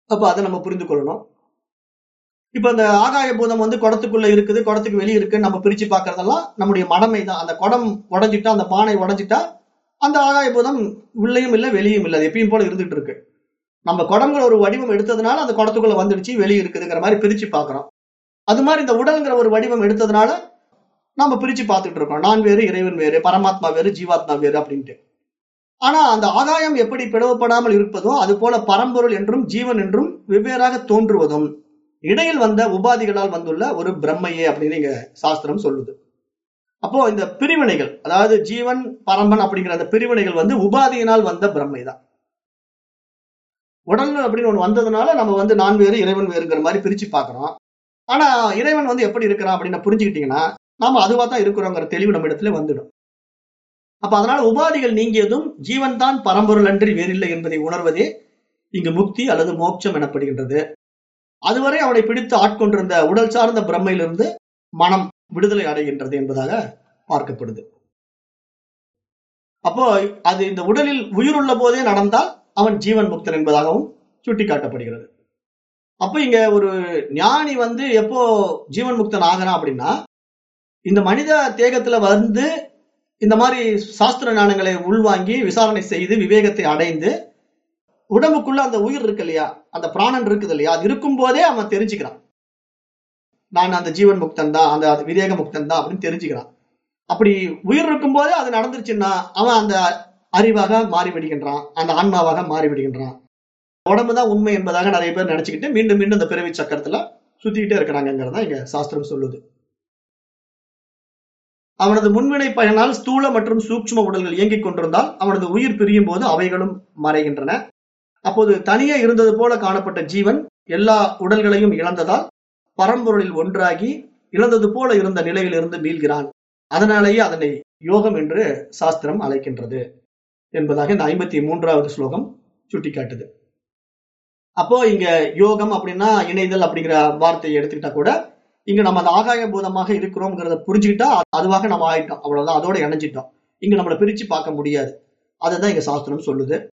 அப்ப அதை நம்ம புரிந்து கொள்ளணும். இப்ப இந்த ஆகாய பூதம் வந்து குடத்துக்குள்ள இருக்குது குடத்துக்கு வெளியே இருக்குன்னு நம்ம பிரிச்சு பார்க்கறதெல்லாம் நம்முடைய மடமை தான் அந்த குடம் உடஞ்சிட்டா அந்த பானை உடஞ்சிட்டா அந்த ஆகாய பூதம் உள்ளேயும் இல்லை வெளியும் இல்லை. எப்பயும் போல இருந்துட்டு இருக்கு. நம்ம குடங்கிற ஒரு வடிவம் எடுத்ததுனால அந்த குடத்துக்குள்ள வந்துடுச்சு வெளியே இருக்குதுங்கிற மாதிரி பிரிச்சு பார்க்கறோம். அது மாதிரி இந்த உடல்ங்கிற ஒரு வடிவம் எடுத்ததுனால நம்ம பிரிச்சு பார்த்துட்டு இருக்கோம். நான் வேறு இறைவன் வேறு பரமாத்மா வேறு ஜீவாத்மா வேறு அப்படின்ட்டு. ஆனா அந்த ஆகாயம் எப்படி பிளவுபடாமல் இருப்பதோ அது போல பரம்பொருள் என்றும் ஜீவன் என்றும் வெவ்வேறாக தோன்றுவதும் இடையில் வந்த உபாதிகளால் வந்துள்ள ஒரு பிரம்மையே அப்படின்னு இங்க சாஸ்திரம் சொல்லுது. அப்போ இந்த பிரிவினைகள் அதாவது ஜீவன் பரம்பன் அப்படிங்கிற அந்த பிரிவினைகள் வந்து உபாதியினால் வந்த பிரம்மை தான் உடல் அப்படின்னு ஒண்ணு வந்ததுனால நம்ம வந்து நான் வேறு இறைவன் வேறுங்கிற மாதிரி பிரிச்சு பார்க்குறோம். ஆனா இறைவன் வந்து எப்படி இருக்கிறான் அப்படின்னு புரிஞ்சுக்கிட்டீங்கன்னா நாம அதுவா தான் இருக்கிறோங்கிற தெளிவு நம்ம இடத்துல வந்துடும். அப்ப அதனால உபாதிகள் நீங்கியதும் ஜீவன் தான் பரம்பொருள் அன்றி வேறில்லை என்பதை உணர்வதே இங்கு முக்தி அல்லது மோட்சம் எனப்படுகின்றது. அதுவரை அவனை பிடித்து ஆட்கொண்டிருந்த உடல் சார்ந்த பிரம்மையிலிருந்து மனம் விடுதலை அடைகின்றது என்பதாக பார்க்கப்படுது. அப்போ அது இந்த உடலில் உயிருள்ள போதே நடந்தால் அவன் ஜீவன் முக்தன் என்பதாகவும் சுட்டிக்காட்டப்படுகிறது. அப்ப இங்க ஒரு ஞானி வந்து எப்போ ஜீவன் முக்தன் ஆகிறான் அப்படின்னா இந்த மனித தேகத்துல வந்து இந்த மாதிரி சாஸ்திர ஞானங்களை உள்வாங்கி விசாரணை செய்து விவேகத்தை அடைந்து உடம்புக்குள்ள அந்த உயிர் இருக்கு இல்லையா அந்த பிராணன் இருக்குது இல்லையா அது இருக்கும் போதே அவன் தெரிஞ்சுக்கிறான். நான் அந்த ஜீவன் முக்தன் தான் அந்த விவேக முக்தன் தான் அப்படின்னு தெரிஞ்சுக்கிறான். அப்படி உயிர் இருக்கும் போதே அது நடந்துருச்சுன்னா அவன் அந்த அறிவாக மாறிவிடுகின்றான். அந்த ஆன்மாவாக மாறி விடுகின்றான் உடம்புதான் உண்மை என்பதாக நிறைய பேர் நினைச்சுக்கிட்டு மீண்டும் மீண்டும் இந்த பிறவி சக்கரத்துல சுத்திக்கிட்டே இருக்கிறாங்கிறதா இங்க சாஸ்திரம் சொல்லுது. அவனது முன்வினை பயனால் ஸ்தூல மற்றும் சூக்ஷ்ம உடல்கள் இயங்கிக் கொண்டிருந்தால் அவனது உயிர் பிரியும் போது அவைகளும் மறைகின்றன. அப்போது தனியே இருந்தது போல காணப்பட்ட ஜீவன் எல்லா உடல்களையும் இழந்ததால் பரம்பொருளில் ஒன்றாகி இழந்தது போல இருந்த நிலையிலிருந்து மீள்கிறான். அதனாலேயே அதனை யோகம் என்று சாஸ்திரம் அழைக்கின்றது. என்பதாக இந்த ஐம்பத்தி மூன்றாவது ஸ்லோகம் சுட்டிக்காட்டுது. அப்போ இங்க யோகம் அப்படின்னா இணைதல் அப்படிங்கிற வார்த்தையை எடுத்துக்கிட்டா கூட இங்க நம்ம அந்த ஆகாய பூதமாக இருக்கிறோம்ங்கிறத புரிஞ்சுக்கிட்டா அதுவாக நம்ம ஆயிட்டோம். அவ்வளவுதான். அதோட இணைஞ்சிட்டோம். இங்க நம்மளை பிரிச்சு பார்க்க முடியாது. அதுதான் இங்க சாஸ்திரம் சொல்லுது.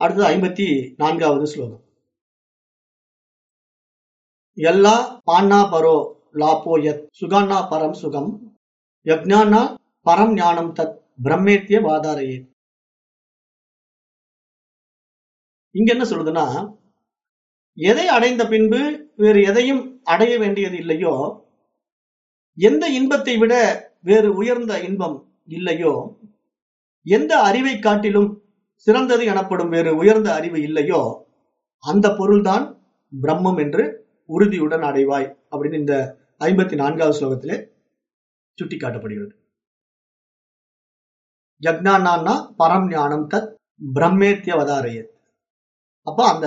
அடுத்தது ஐம்பத்தி நான்காவது ஸ்லோகம். எல்லா பான்னா பரோ லாப்போ யத் சுகான்னா பரம் சுகம் யக்ஞானா பரம் ஞானம் தத் பிரம்மேத்திய வாதாரையே. இங்க என்ன சொல்லுதுன்னா எதை அடைந்த பின்பு வேறு எதையும் அடைய வேண்டியது இல்லையோ எந்த இன்பத்தை விட வேறு உயர்ந்த இன்பம் இல்லையோ எந்த அறிவை காட்டிலும் சிறந்தது எனப்படும் வேறு உயர்ந்த அறிவு இல்லையோ அந்த பொருள்தான் பிரம்மம் என்று உறுதியுடன் அடைவாய் அப்படின்னு இந்த ஐம்பத்தி நான்காவது ஸ்லோகத்திலே சுட்டி காட்டப்படுகிறது யக்ஞானா பரம் ஞானம் தத் பிரம்மேத்திய அப்போ அப்ப அந்த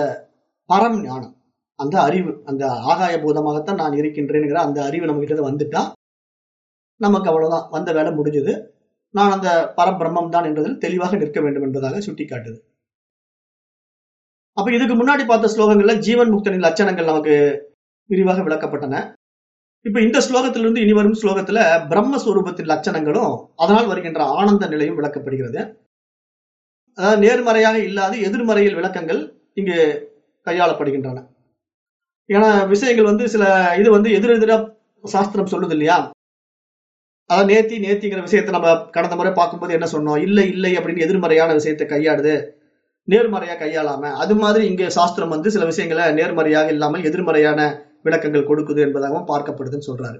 பரம் ஞானம் அந்த அறிவு அந்த ஆகாய பூதமாகத்தான் நான் இருக்கின்றேங்கிற அந்த அறிவு நம்ம கிட்ட வந்துட்டா நமக்கு அவ்வளவுதான். வந்த வேலை முடிஞ்சது. நான் அந்த பரபிரம்மம் தான் என்றதில் தெளிவாக நிற்க வேண்டும் என்பதாக சுட்டிக்காட்டுது. அப்ப இதுக்கு முன்னாடி பார்த்த ஸ்லோகங்கள்ல ஜீவன் முக்தனின் லட்சணங்கள் நமக்கு விரிவாக விளக்கப்பட்டன. இப்ப இந்த ஸ்லோகத்திலிருந்து இனி வரும் ஸ்லோகத்துல பிரம்மஸ்வரூபத்தின் லட்சணங்களும் அதனால் வருகின்ற ஆனந்த நிலையும் விளக்கப்படுகிறது. அதாவது நேர்மறையாக இல்லாத எதிர்மறையில் விளக்கங்கள் இங்கு கையாளப்படுகின்றன. ஏன்னா விஷயங்கள் வந்து சில இது வந்து எதிரெதிரா சாஸ்திரம் சொல்லுது இல்லையா? அதாவது நேத்தி நேத்திங்கிற விஷயத்தை நம்ம கடந்த முறை பார்க்கும்போது என்ன சொன்னோம்? இல்லை இல்லை அப்படின்னு எதிர்மறையான விஷயத்தை கையாடுது. நேர்மறையா கையாளாம அது மாதிரி இங்க சாஸ்திரம் வந்து சில விஷயங்களை நேர்மறையாக இல்லாமல் எதிர்மறையான விளக்கங்கள் கொடுக்குது என்பதாகவும் பார்க்கப்படுதுன்னு சொல்றாரு.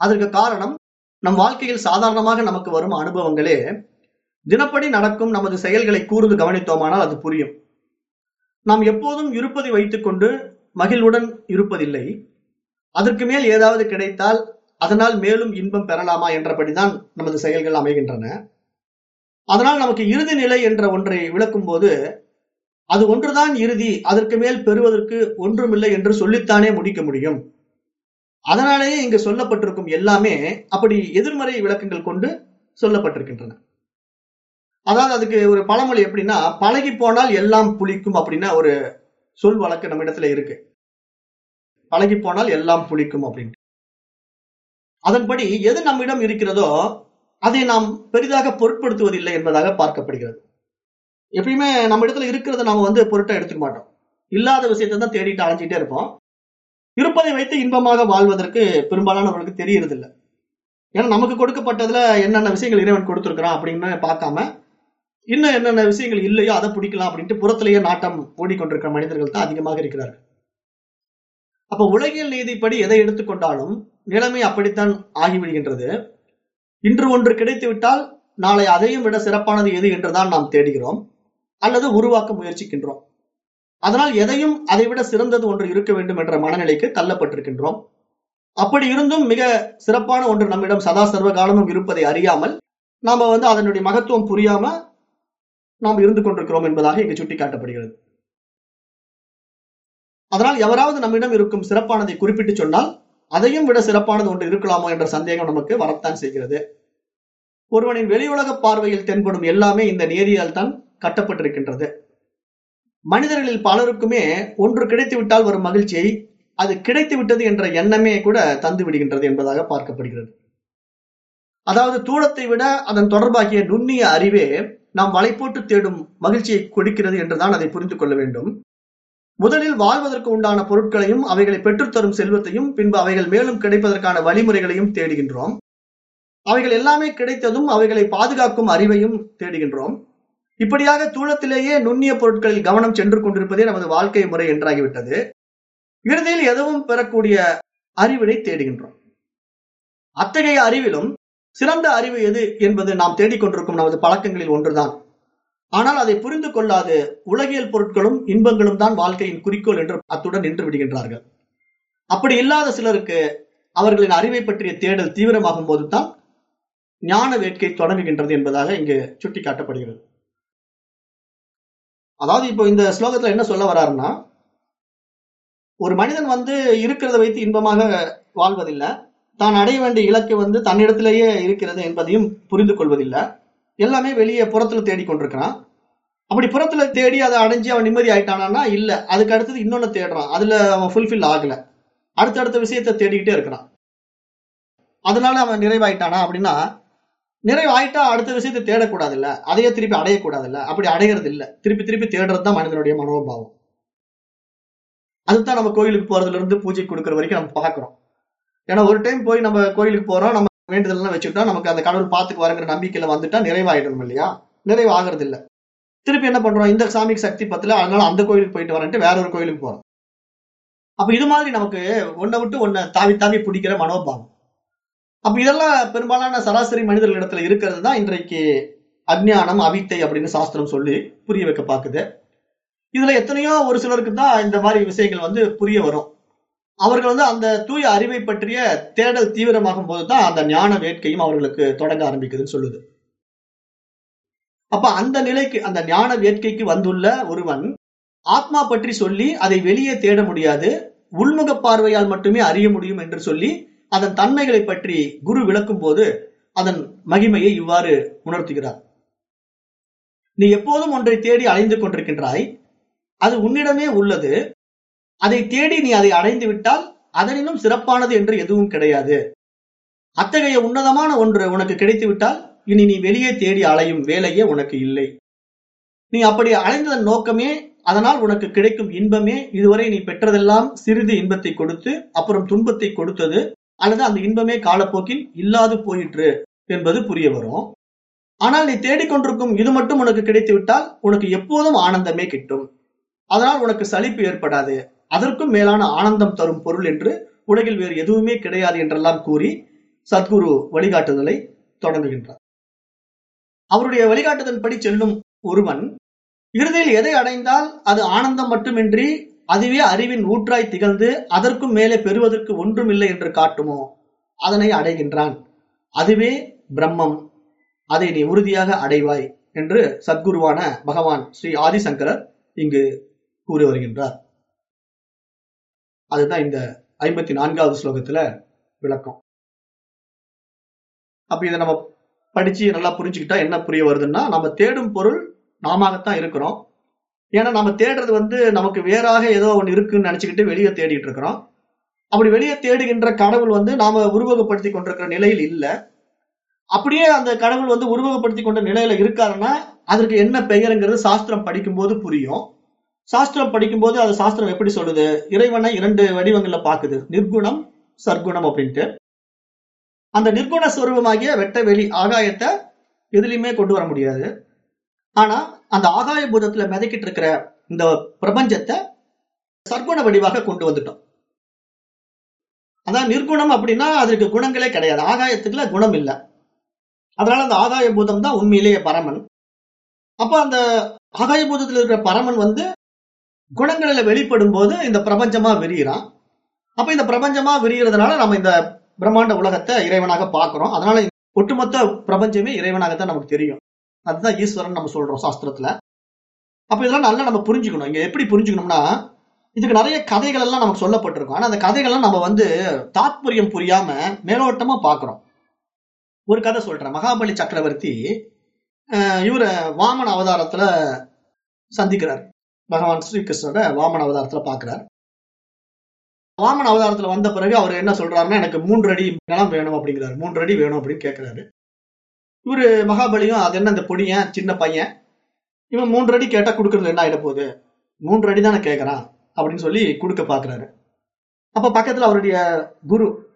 அதற்கு காரணம் நம் வாழ்க்கையில் சாதாரணமாக நமக்கு வரும் அனுபவங்களே தினப்படி நடக்கும் நமது செயல்களை கூர்ந்து கவனித்தோமானால் அது புரியும். நாம் எப்போதும் இருப்பதை வைத்துக்கொண்டு மகிழ்வுடன் இருப்பதில்லை. அதற்கு மேல் ஏதாவது கிடைத்தால் அதனால் மேலும் இன்பம் பெறலாமா என்றபடிதான் நமது செயல்கள் அமைகின்றன. அதனால் நமக்கு இறுதி நிலை என்ற ஒன்றை விளக்கும் போது அது ஒன்றுதான் இறுதி அதற்கு மேல் பெறுவதற்கு ஒன்றுமில்லை என்று சொல்லித்தானே முடிக்க முடியும். அதனாலேயே இங்கு சொல்லப்பட்டிருக்கும் எல்லாமே அப்படி எதிர்மறை விளக்கங்கள் கொண்டு சொல்லப்பட்டிருக்கின்றன. அதாவது அதுக்கு ஒரு பழமொழி எப்படின்னா பழகி போனால் எல்லாம் புளிக்கும் அப்படின்னா ஒரு சொல் வழக்கு நம்ம இடத்துல இருக்கு. பழகி போனால் எல்லாம் புளிக்கும் அப்படின்ட்டு. அதன்படி எது நம்மிடம் இருக்கிறதோ அதை நாம் பெரிதாக பொருட்படுத்துவதில்லை என்பதாக பார்க்கப்படுகிறது. எப்பயுமே நம்ம இடத்துல இருக்கிறத நாம வந்து பொருட்டா எடுத்துக்க மாட்டோம். இல்லாத விஷயத்தை தான் தேடிட்டு அலைஞ்சிட்டே இருப்போம். இருப்பதை வைத்து இன்பமாக வாழ்வதற்கு பெரும்பாலானவர்களுக்கு தெரியறதில்லை. ஏன்னா நமக்கு கொடுக்கப்பட்டதுல என்னென்ன விஷயங்கள் இறைவன் கொடுத்துருக்கிறான் அப்படின்னு பார்க்காம இன்னும் என்னென்ன விஷயங்கள் இல்லையோ அதை பிடிக்கலாம் அப்படின்ட்டு புறத்திலேயே நாட்டம் ஓடிக்கொண்டிருக்கிற மனிதர்கள் தான் அதிகமாக இருக்கிறார்கள். அப்ப உலகியல் நீதிப்படி எதை எடுத்துக்கொண்டாலும் நிலைமை அப்படித்தான் ஆகிவிடுகின்றது இன்று ஒன்று கிடைத்துவிட்டால் நாளை அதையும் விட சிறப்பானது எது என்றுதான் நாம் தேடுகிறோம். அல்லது உருவாக்க முயற்சிக்கின்றோம். அதனால் எதையும் அதைவிட சிறந்தது ஒன்று இருக்க வேண்டும் என்ற மனநிலைக்கு தள்ளப்பட்டிருக்கின்றோம். அப்படி இருந்தும் மிக சிறப்பான ஒன்று நம்மிடம் சதா சர்வ காலமும் இருப்பதை அறியாமல் நாம வந்து அதனுடைய மகத்துவம் புரியாம நாம் இருந்து கொண்டிருக்கிறோம் என்பதாக இங்கு சுட்டிக்காட்டப்படுகிறது. அதனால் எவராவது நம்மிடம் இருக்கும் சிறப்பானதை குறிப்பிட்டு சொன்னால் அதையும் விட சிறப்பானது ஒன்று இருக்கலாமோ என்ற சந்தேகம் நமக்கு வரத்தான் செய்கிறது. ஒருவனின் வெளியுலக பார்வையில் தென்படும் எல்லாமே இந்த நேரியால் தான் கட்டப்பட்டிருக்கின்றது. மனிதர்களில் பலருக்குமே ஒன்று கிடைத்துவிட்டால் வரும் மகிழ்ச்சியை அது கிடைத்து விட்டது என்ற எண்ணமே கூட தந்து விடுகின்றது என்பதாக பார்க்கப்படுகிறது. அதாவது தூளத்தை விட அதன் தொடர்பாகிய நுண்ணிய அறிவே நாம் வலை போட்டு தேடும் மகிழ்ச்சியை கொடுக்கிறது என்றுதான் அதை புரிந்து கொள்ள வேண்டும். முதலில் வாழ்வதற்கு உண்டான பொருட்களையும் அவைகளை பெற்றுத்தரும் செல்வத்தையும் பின்பு அவைகள் மேலும் கிடைப்பதற்கான வழிமுறைகளையும் தேடுகின்றோம். அவைகள் எல்லாமே கிடைத்ததும் அவைகளை பாதுகாக்கும் அறிவையும் தேடுகின்றோம். இப்படியாக தூளத்திலேயே நுண்ணிய பொருட்களில் கவனம் சென்று கொண்டிருப்பதே நமது வாழ்க்கை முறை என்றாகிவிட்டது. இறுதியில் எதுவும் பெறக்கூடிய அறிவினை தேடுகின்றோம். அத்தகைய அறிவிலும் சிறந்த அறிவு எது என்பது நாம் தேடிக்கொண்டிருக்கும் நமது பழக்கங்களில் ஒன்றுதான். ஆனால் அதை புரிந்து கொள்ளாது உலகியல் பொருட்களும் இன்பங்களும் தான் வாழ்க்கையின் குறிக்கோள் என்று அத்துடன் நின்று விடுகின்றார்கள். அப்படி இல்லாத சிலருக்கு அவர்களின் அறிவை பற்றிய தேடல் தீவிரமாகும் போதுதான் ஞான வேட்கை தொடங்குகின்றது என்பதாக இங்கு சுட்டிக்காட்டப்படுகிறது. அதாவது இப்போ இந்த ஸ்லோகத்துல என்ன சொல்ல வர்றாருன்னா ஒரு மனிதன் வந்து இருக்கிறத வைத்து இன்பமாக வாழ்வதில்லை. தான் அடைய வேண்டிய இலக்கு வந்து தன்னிடத்திலேயே இருக்கிறது என்பதையும் புரிந்து கொள்வதில்லை. எல்லாமே வெளியே புறத்துல தேடிக்கொண்டிருக்கிறான் அப்படி புறத்துல தேடி அதை அடைஞ்சு அவன் நிம்மதி ஆயிட்டானா இல்ல. அதுக்கு அடுத்தது இன்னொன்னு தேடுறான். அதுல அவன் ஃபுல்ஃபில் ஆகல. அடுத்தடுத்த விஷயத்த தேடிக்கிட்டே இருக்கிறான். அதனால அவன் நிறைவாயிட்டானா அப்படின்னா நிறைவு ஆயிட்டா அடுத்த விஷயத்தை தேடக்கூடாது இல்ல அதையே திருப்பி அடையக்கூடாது இல்ல அப்படி அடையிறது இல்ல திருப்பி திருப்பி தேடுறது தான் மனிதனுடைய மனோபாவம். அதுதான் நம்ம கோயிலுக்கு போறதுல இருந்து பூஜை கொடுக்குற வரைக்கும் நம்ம பாக்குறோம் ஏன்னா ஒரு டைம் போய் நம்ம கோயிலுக்கு போறோம் நம்ம வேண்டுதல்லாம் வச்சுக்கிட்டோம் நமக்கு அந்த கடவுள் பார்த்துக்கு வரங்கிற நம்பிக்கையில வந்துட்டா நிறைவாயிடணும் இல்லையா? நிறைவு ஆகிறது இல்ல திருப்பி என்ன பண்றோம்? இந்த சாமிக்கு சக்தி பத்தல அதனால அந்த கோயிலுக்கு போயிட்டு வரேன்ட்டு வேற ஒரு கோயிலுக்கு போறோம். அப்ப இது மாதிரி நமக்கு ஒன்னை விட்டு ஒன்ன தாவி தாவி பிடிக்கிற மனோபாவம். அப்ப இதெல்லாம் பெரும்பாலான சராசரி மனிதர்களிடத்துல இருக்கிறது தான் இன்றைக்கு அஜ்ஞானம் அவித்தை அப்படின்னு சாஸ்திரம் சொல்லி புரிய வைக்க பாக்குது இதுல எத்தனையோ ஒரு சிலருக்கு தான் இந்த மாதிரி விஷயங்கள் வந்து புரிய வரும். அவர்கள் வந்து அந்த தூய அறிவை பற்றிய தேடல் தீவிரமாகும் போதுதான் அந்த ஞான வேட்கையும் அவர்களுக்கு தொடங்க ஆரம்பிக்குதுன்னு சொல்லுது. அப்ப அந்த நிலைக்கு அந்த ஞான வேட்கைக்கு வந்துள்ள ஒருவன் ஆத்மா பற்றி சொல்லி அதை வெளியே தேட முடியாது உள்முக பார்வையால் மட்டுமே அறிய முடியும் என்று சொல்லி அதன் தன்மைகளை பற்றி குரு விளக்கும் போது அதன் மகிமையை இவ்வாறு உணர்த்துகிறார். நீ எப்போதும் ஒன்றை தேடி அலைந்து கொண்டிருக்கின்றாய். அது உன்னிடமே உள்ளது. அதை தேடி நீ அதை அடைந்து விட்டால் அதனிலும் சிறப்பானது என்று எதுவும் கிடையாது. அத்தகைய உன்னதமான ஒன்று உனக்கு கிடைத்து விட்டால் இனி நீ வெளியே தேடி அலையும் வேலையே உனக்கு இல்லை. நீ அப்படி அலைந்ததன் நோக்கமே அதனால் உனக்கு கிடைக்கும் இன்பமே இதுவரை நீ பெற்றதெல்லாம் சிறிது இன்பத்தை கொடுத்து அப்புறம் துன்பத்தை கொடுத்தது அல்லது அந்த இன்பமே காலப்போக்கில் இல்லாது போயிற்று என்பது புரிய வரும். ஆனால் நீ தேடிக்கொண்டிருக்கும் இது மட்டும் உனக்கு கிடைத்து விட்டால் உனக்கு எப்போதும் ஆனந்தமே கிட்டும். அதனால் உனக்கு சலிப்பு ஏற்படாது. அதற்கும் மேலான ஆனந்தம் தரும் பொருள் என்று உலகில் வேறு எதுவுமே கிடையாது என்றெல்லாம் கூறி சத்குரு வழிகாட்டுதலை தொடங்குகின்றார். அவருடைய வழிகாட்டுதன்படி செல்லும் ஒருவன் இறுதியில் எதை அடைந்தால் அது ஆனந்தம் மட்டுமின்றி அதுவே அறிவின் ஊற்றாய் திகழ்ந்து அதற்கும் மேலே பெறுவதற்கு ஒன்றுமில்லை என்று காட்டுமோ? அதனை அடைகின்றான். அதுவே பிரம்மம். அதை நீ உறுதியாக அடைவாய் என்று சத்குருவான பகவான் ஸ்ரீ ஆதிசங்கரர் இங்கு கூறி வருகின்றார். அதுதான் இந்த ஐம்பத்தி நான்காவது ஸ்லோகத்துல விளக்கம். அப்ப இதை நம்ம படிச்சு நல்லா புரிஞ்சுக்கிட்டா என்ன புரிய வருதுன்னா நம்ம தேடும் பொருள் நாமத்தான் இருக்கிறோம். ஏன்னா நம்ம தேடுறது வந்து நமக்கு வேறாக ஏதோ ஒன்று இருக்குன்னு நினைச்சுக்கிட்டு வெளியே தேடிட்டு இருக்கிறோம். அப்படி வெளியே தேடுகின்ற கடவுள் வந்து நாம உருவகப்படுத்தி கொண்டிருக்கிற நிலையில் இல்லை. அப்படியே அந்த கடவுள் வந்து உருவகப்படுத்தி கொண்ட நிலையில இருக்காருன்னா அதற்கு என்ன பெயருங்கிறது சாஸ்திரம் படிக்கும்போது புரியும். சாஸ்திரம் படிக்கும்போது அது சாஸ்திரம் எப்படி சொல்லுது? இறைவனை இரண்டு வடிவங்கள்ல பாக்குது. நிர்குணம் சர்க்குணம் அப்படின்ட்டு. அந்த நிர்குண ஸ்வரூபமாகிய வெட்ட வெளி ஆகாயத்தை எதுலையுமே கொண்டு வர முடியாது. ஆனா அந்த ஆகாய பூதத்துல மிதக்கிட்டு இருக்கிற இந்த பிரபஞ்சத்தை சர்க்குண வடிவாக கொண்டு வந்துட்டோம். அதான் நிர்குணம் அப்படின்னா அதற்கு குணங்களே கிடையாது. ஆகாயத்துக்குள்ள குணம் இல்லை. அதனால அந்த ஆகாய பூதம் தான் உண்மையிலேயே பரமன். அப்ப அந்த ஆகாய பூதத்தில் இருக்கிற பரமன் வந்து குணங்களில வெளிப்படும் போது இந்த பிரபஞ்சமா விரிகிறான். அப்ப இந்த பிரபஞ்சமா விரிகிறதுனால நம்ம இந்த பிரம்மாண்ட உலகத்தை இறைவனாக பார்க்கிறோம். அதனால ஒட்டுமொத்த பிரபஞ்சமே இறைவனாகத்தான் நமக்கு தெரியும். அதுதான் ஈஸ்வரன் நம்ம சொல்றோம் சாஸ்திரத்துல. அப்ப இதெல்லாம் நல்லா நம்ம புரிஞ்சுக்கணும். இங்க எப்படி புரிஞ்சுக்கணும்னா இதுக்கு நிறைய கதைகள் எல்லாம் நமக்கு சொல்லப்பட்டிருக்கும். ஆனா அந்த கதைகள்லாம் நம்ம வந்து தாத்பரியம் புரியாம மேலோட்டமா பாக்குறோம். ஒரு கதை சொல்றேன். மகாபலி சக்கரவர்த்தி இவரை வாமன அவதாரத்துல சந்திக்கிறார். பகவான் ஸ்ரீகிருஷ்ணரை வாமன அவதாரத்துல பாக்குறார். வாமன அவதாரத்துல வந்த பிறகு அவர் என்ன சொல்றாருன்னா எனக்கு மூன்று அடி நிலம் வேணும் அப்படிங்கிறாரு. மூன்று அடி வேணும் அப்படின்னு கேட்கிறாரு இவரு மகாபலியும் அது என்ன அந்த பொடியன் சின்ன பையன்? இவன் மூன்று அடி கேட்டா கொடுக்கறது என்ன ஆயிட போகுது? மூன்று அடி தானே கேட்கறான் அப்படின்னு சொல்லி கொடுக்க பாக்குறாரு. அப்ப பக்கத்துல அவருடைய குரு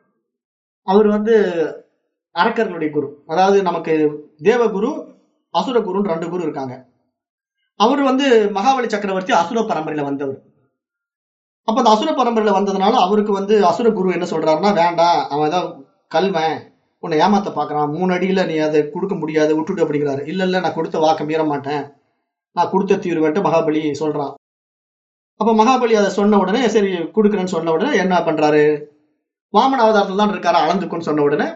அவர் வந்து அரக்கர்களுடைய குரு. அதாவது நமக்கு தேவகுரு அசுர குருன்னு ரெண்டு குரு இருக்காங்க. அவர் வந்து மகாபலி சக்கரவர்த்தி அசுர பரம்பரையில வந்தவர். அப்ப அந்த அசுர பரம்பரையில வந்ததுனால அவருக்கு வந்து அசுர குரு என்ன சொல்றாருன்னா வேண்டாம் அவன் ஏதாவது கல்வன் உன்னை ஏமாத்த பாக்குறான். மூணு அடியில நீ அதை கொடுக்க முடியாது விட்டுட்டு அப்படிங்கிறாரு. இல்ல இல்ல நான் கொடுத்த வாக்க மீற மாட்டேன். நான் கொடுத்த தீர்வேன்ட்டு மகாபலி சொல்றான். அப்ப மகாபலி அதை சொன்ன உடனே சரி கொடுக்குறேன்னு சொன்ன உடனே என்ன பண்றாரு? வாமன அவதாரத்துல தான் இருக்காரு? அளந்துக்குன்னு சொன்ன உடனே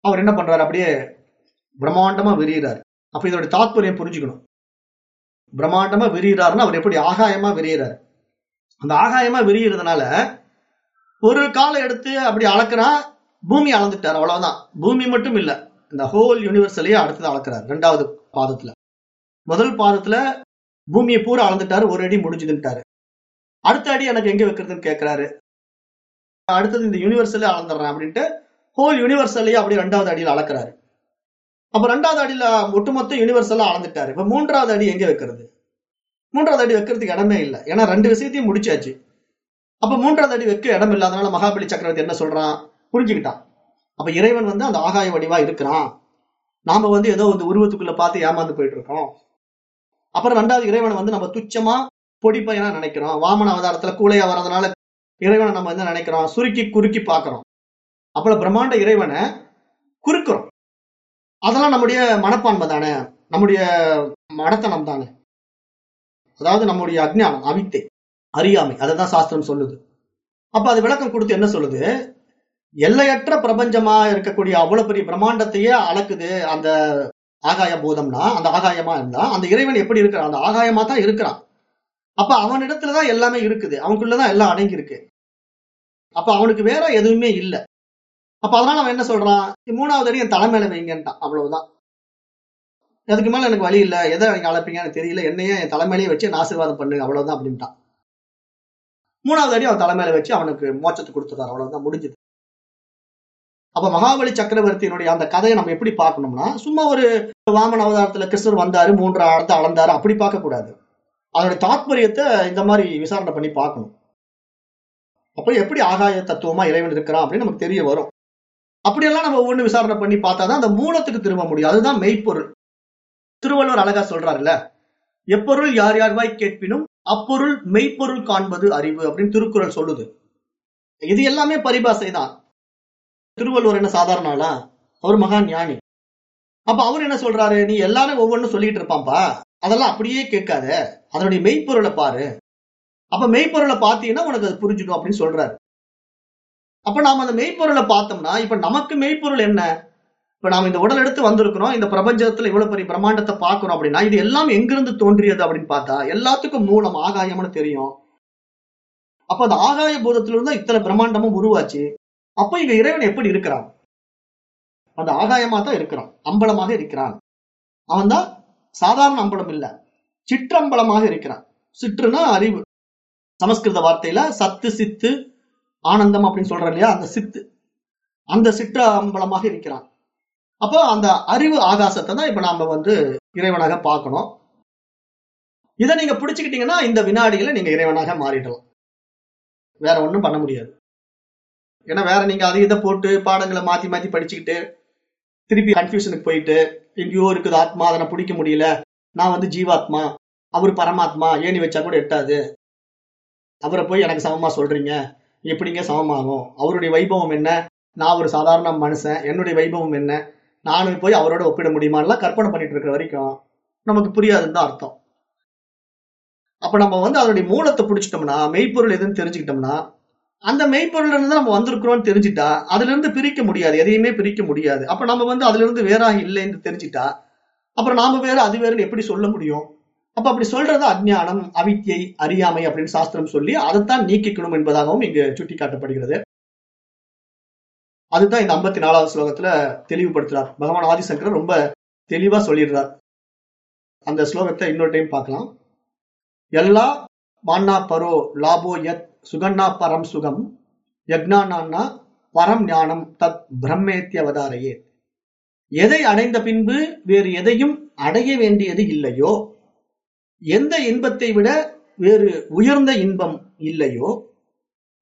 அவர் என்ன பண்றாரு? அப்படியே பிரம்மாண்டமா விரியிறாரு. அப்ப இதோட தாத்பரியம் புரிஞ்சுக்கணும். பிரம்மாண்டமா விரியிறாருன்னு அவர் எப்படி ஆகாயமா விரியிறாரு? அந்த ஆகாயமா விரியிறதுனால ஒரு காலை எடுத்து அப்படி அளக்குறான் பூமி அளந்துட்டார் அவ்வளவுதான். பூமி மட்டும் இல்ல இந்த ஹோல் யூனிவர்சலையே அடுத்தது அளக்கிறார் ரெண்டாவது பாதத்துல. முதல் பாதத்துல பூமியை பூரா அளந்துட்டாரு ஒரு அடி முடிஞ்சுதுன்ட்டாரு. அடுத்த அடி எனக்கு எங்க வைக்கிறதுன்னு கேட்கிறாரு அடுத்தது இந்த யூனிவர்சலே அளந்துடுறேன் அப்படின்ட்டு ஹோல் யூனிவர்சலையே அப்படி ரெண்டாவது அடியில் அளக்குறாரு. அப்ப ரெண்டாவது அடியில ஒட்டுமொத்த யூனிவர்சலா அளந்துட்டாரு. இப்ப மூன்றாவது அடி எங்க வைக்கிறது? மூன்றாவது அடி வைக்கிறதுக்கு இடமே இல்லை. ஏன்னா ரெண்டு விஷயத்தையும் முடிச்சாச்சு. அப்ப மூன்றாவது அடி வைக்க இடம் இல்லாதனால மகாபலி சக்கரவர்த்தி என்ன சொல்றான்? புரிஞ்சுக்கிட்டான். அப்ப இறைவன் வந்து அந்த ஆகாய வடிவா இருக்கிறான். நாம வந்து ஏதோ வந்து உருவத்துக்குள்ள பார்த்து ஏமாந்து போயிட்டு இருக்கோம். அப்புறம் ரெண்டாவது இறைவனை வந்து நம்ம துச்சமா பொடிப்பையனா நினைக்கிறோம். வாமன அவதாரத்துல கூலையா வர்றதுனால இறைவனை நம்ம என்ன நினைக்கிறோம்? சுருக்கி குறுக்கி பார்க்கிறோம். அப்புறம் பிரம்மாண்ட இறைவனை குறுக்கிறோம். அதெல்லாம் நம்முடைய மனப்பான்மை தானே. நம்முடைய மடத்தனம் தானே. அதாவது நம்முடைய அஜ்ஞானம் அவித்தை அறியாமை அதை தான் சாஸ்திரம் சொல்லுது. அப்ப அது விளக்கம் கொடுத்து என்ன சொல்லுது? எல்லையற்ற பிரபஞ்சமா இருக்கக்கூடிய அவ்வளவு பெரிய பிரம்மாண்டத்தையே அளக்குது அந்த ஆகாய பூதம்னா அந்த ஆகாயமா இருந்தா அந்த இறைவன் எப்படி இருக்கிறான்? அந்த ஆகாயமா தான் இருக்கிறான். அப்ப அவனிடத்துலதான் எல்லாமே இருக்குது. அவனுக்குள்ளதான் எல்லாம் அடங்கி இருக்கு அப்ப அவனுக்கு வேற எதுவுமே இல்லை. அப்ப அதனால அவன் என்ன சொல்றான்? மூணாவது அடி என் தலைமையில வைங்கன்ட்டான். அவ்வளவுதான். அதுக்கு மேல எனக்கு வழி இல்ல. எதை நீங்க அழைப்பீங்கன்னு தெரியல. என்னையே என் தலைமையிலேயே வச்சு என்ன ஆசீர்வாதம் பண்ணுங்க. அவ்வளவுதான் அப்படின்ட்டான். மூணாவது அடி அவன் தலைமையில வச்சு அவனுக்கு மோட்சத்தை கொடுத்துட்டார் அவ்வளவுதான் முடிஞ்சது. அப்ப மகாபலி சக்கரவர்த்தியினுடைய அந்த கதையை நம்ம எப்படி பார்க்கணும்னா சும்மா ஒரு வாமன அவதாரத்துல கிருஷ்ணர் வந்தாரு மூன்று இடத்த அளந்தாரு அப்படி பார்க்க கூடாது. அதனுடைய தாத்பரியத்தை இந்த மாதிரி விசாரணை பண்ணி பார்க்கணும். அப்ப எப்படி ஆகாய தத்துவமா இறைவன் இருக்கிறான் அப்படின்னு நமக்கு தெரிய வரும். அப்படியெல்லாம் நம்ம ஒவ்வொன்று விசாரணை பண்ணி பார்த்தாதான் அந்த மூலத்துக்கு திரும்ப முடியும். அதுதான் மெய்ப்பொருள். திருவள்ளுவர் அழகா சொல்றாருல்ல எப்பொருள் யார் யார்வாய் கேட்பினும் அப்பொருள் மெய்ப்பொருள் காண்பது அறிவு அப்படின்னு திருக்குறள் சொல்லுது. இது எல்லாமே பரிபாசை தான் திருவள்ளுவர் என்ன சாதாரண ஆளா? அவர் மகா ஞானி. அப்ப அவர் என்ன சொல்றாரு? நீ எல்லாரும் ஒவ்வொன்றும் சொல்லிட்டு இருப்பான்பா அதெல்லாம் அப்படியே கேட்காத. அதனுடைய மெய்ப்பொருளை பாரு. அப்ப மெய்ப்பொருளை பார்த்தீங்கன்னா உனக்கு அது புரிஞ்சிடும் அப்படின்னு சொல்றாரு. அப்ப நாம அந்த மெய்ப்பொருளை பார்த்தோம்னா இப்ப நமக்கு மெய்ப்பொருள் என்ன? இப்ப நாம இந்த உடல் எடுத்து வந்திருக்கிறோம். இந்த பிரபஞ்சத்துல இவ்வளவு பெரிய பிரம்மாண்டத்தை பார்க்கிறோம் அப்படின்னா இது எல்லாம் எங்கிருந்து தோன்றியது அப்படின்னு பார்த்தா எல்லாத்துக்கும் மூலம் ஆகாயம்னு தெரியும். அப்ப அந்த ஆகாய பூதத்திலிருந்து இத்தனை பிரம்மாண்டமும் உருவாச்சு. அப்ப இங்க இறைவன் எப்படி இருக்கிறான்? அந்த ஆகாயமா தான் இருக்கிறான். அம்பலமாக இருக்கிறான். அவன் தான் சாதாரண அம்பலம் இல்ல. சிற்றம்பலமாக இருக்கிறான். சிற்றுனா அறிவு. சமஸ்கிருத வார்த்தையில சத்து சித்து ஆனந்தம் அப்படின்னு சொல்ற இல்லையா? அந்த சித்து. அந்த சிற்ற அம்பலமாக இருக்கிறான். அப்போ அந்த அறிவு ஆகாசத்தை தான் இப்ப நாம வந்து இறைவனாக பார்க்கணும். இதை நீங்க பிடிச்சுக்கிட்டீங்கன்னா இந்த வினாடியில நீங்க இறைவனாக மாறிடலாம். வேற ஒண்ணும் பண்ண முடியாது. ஏன்னா வேற நீங்க அதை இதை போட்டு பாடங்களை மாத்தி மாத்தி படிச்சுக்கிட்டு திருப்பி கன்ஃபியூஷனுக்கு போயிட்டு எங்கேயோ இருக்குது ஆத்மா அதை நான் பிடிக்க முடியல. நான் வந்து ஜீவாத்மா அவர் பரமாத்மா ஏணி வச்சா கூட எட்டாது. அவரை போய் எனக்கு சமமா சொல்றீங்க. எப்படிங்க சமமாகும்? அவருடைய வைபவம் என்ன? நான் ஒரு சாதாரண மனுஷன் என்னுடைய வைபவம் என்ன? நானும் போய் அவரோட ஒப்பிட முடியுமான்லாம் கற்பனை பண்ணிட்டு இருக்கிற வரைக்கும் நமக்கு புரியாதுன்னு தான் அர்த்தம். அப்ப நம்ம வந்து அதனுடைய மூலத்தை பிடிச்சிட்டோம்னா மெய்ப்பொருள் எதுன்னு தெரிஞ்சுக்கிட்டோம்னா அந்த மெய்ப்பொருள் இருந்து நம்ம வந்திருக்கிறோம்னு தெரிஞ்சுட்டா அதுல இருந்து பிரிக்க முடியாது. எதையுமே பிரிக்க முடியாது. அப்ப நம்ம வந்து அதுல இருந்து வேறாக இல்லைன்னு தெரிஞ்சுட்டா அப்புறம் நாம வேற அது வேறுன்னு எப்படி சொல்ல முடியும்? அப்ப அப்படி சொல்றது அஜ்ஞானம் அவித்யை அறியாமை அப்படின்னு சாஸ்திரம் சொல்லி அதைத்தான் நீக்கிக்கணும் என்பதாகவும் இங்கு சுட்டி காட்டப்படுகிறது அதுதான் இந்த ஐம்பத்தி நாலாவது ஸ்லோகத்துல தெளிவுபடுத்துறார். பகவான் ஆதிசங்கர் ரொம்ப தெளிவா சொல்லிடுறார். அந்த ஸ்லோகத்தை இன்னொரு டைம் பார்க்கலாம். எல்லா மான்னா பரோ லாபோ யத் சுகன்னா பரம் சுகம் யக்னானா பரம் ஞானம் தத் பிரம்மேத்தியவதாரையே எதை அடைந்த பின்பு வேறு எதையும் அடைய வேண்டியது இல்லையோ எந்த இன்பத்தை விட வேறு உயர்ந்த இன்பம் இல்லையோ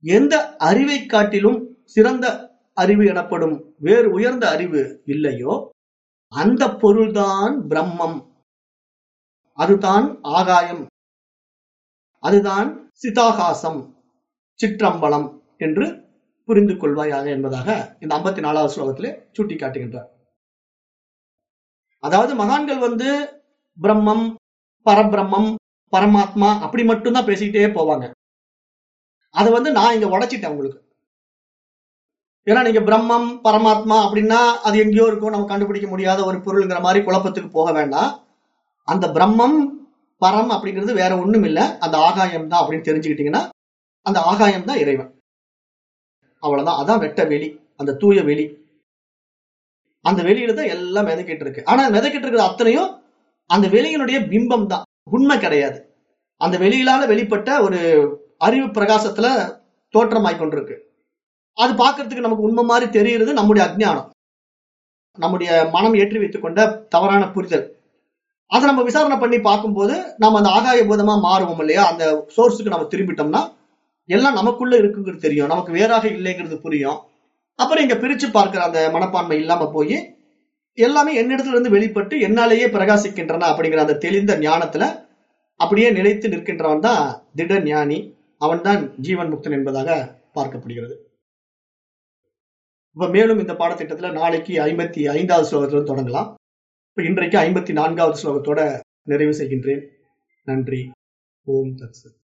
எந்த அறிவை காட்டிலும் சிறந்த அறிவு எனப்படும் வேறு உயர்ந்த அறிவு இல்லையோ அந்த பொருள்தான் பிரம்மம். அதுதான் ஆகாயம். அதுதான் சிதாகாசம். சிற்றம்பலம் என்று புரிந்து கொள்வாயாக என்பதாக இந்த ஐம்பத்தி நாலாவது ஸ்லோகத்திலே சுட்டி காட்டுகின்றார் அதாவது மகான்கள் வந்து பிரம்மம் பரபிரம்மம் பரமாத்மா அப்படி மட்டும்தான் பேசிக்கிட்டே போவாங்க. அதை வந்து நான் இங்க உடைச்சிட்டேன் உங்களுக்கு. ஏன்னா நீங்க பிரம்மம் பரமாத்மா அப்படின்னா அது எங்கேயோ இருக்கும் நம்ம கண்டுபிடிக்க முடியாத ஒரு பொருள்ங்கிற மாதிரி குழப்பத்துக்கு போக வேண்டாம். அந்த பிரம்மம் பரம் அப்படிங்கிறது வேற ஒண்ணும் இல்லை அந்த ஆகாயம் தான் அப்படின்னு தெரிஞ்சுக்கிட்டீங்கன்னா அந்த ஆகாயம் தான் இறைவன். அவ்வளவுதான். அதான் வெட்ட வெளி அந்த தூய வெளி. அந்த வெளியில தான் எல்லாம் மிதக்கிட்டு இருக்கு. ஆனா மிதக்கிட்டு இருக்கிறது அத்தனையும் அந்த வெளியினுடைய பிம்பம் தான். உண்மை கிடையாது. அந்த வெளியிலால வெளிப்பட்ட ஒரு அறிவு பிரகாசத்துல தோற்றமாய் கொண்டிருக்கு. அது பார்க்கறதுக்கு நமக்கு உண்மை மாதிரி தெரிகிறது நம்முடைய அஜ்ஞானம். நம்முடைய மனம் ஏற்றி வைத்துக் கொண்ட தவறான புரிதல். அதை நம்ம விசாரணை பண்ணி பார்க்கும்போது நம்ம அந்த ஆகாய பூதமா மாறுவோம் இல்லையா? அந்த சோர்ஸுக்கு நம்ம திரும்பிட்டோம்னா எல்லாம் நமக்குள்ள இருக்குங்கிறது தெரியும். நமக்கு வேறாக இல்லைங்கிறது புரியும். அப்புறம் இங்க பிரிச்சு பார்க்கிற அந்த மனப்பான்மை இல்லாம போய் எல்லாமே என்னிடத்துல இருந்து வெளிப்பட்டு என்னாலேயே பிரகாசிக்கின்றன அப்படிங்கிற அந்த தெளிந்த ஞானத்துல அப்படியே நிலைத்து நிற்கின்றவன் தான் திட ஞானி. அவன்தான் ஜீவன் முக்தன் என்பதாக பார்க்கப்படுகிறது. இப்ப மேலும் இந்த பாடத்திட்டத்துல நாளைக்கு ஐம்பத்தி ஐந்தாவது ஸ்லோகத்துல தொடங்கலாம். இப்ப இன்றைக்கு ஐம்பத்தி நான்காவது ஸ்லோகத்தோட நிறைவு செய்கின்றேன். நன்றி. ஓம் தத்சத்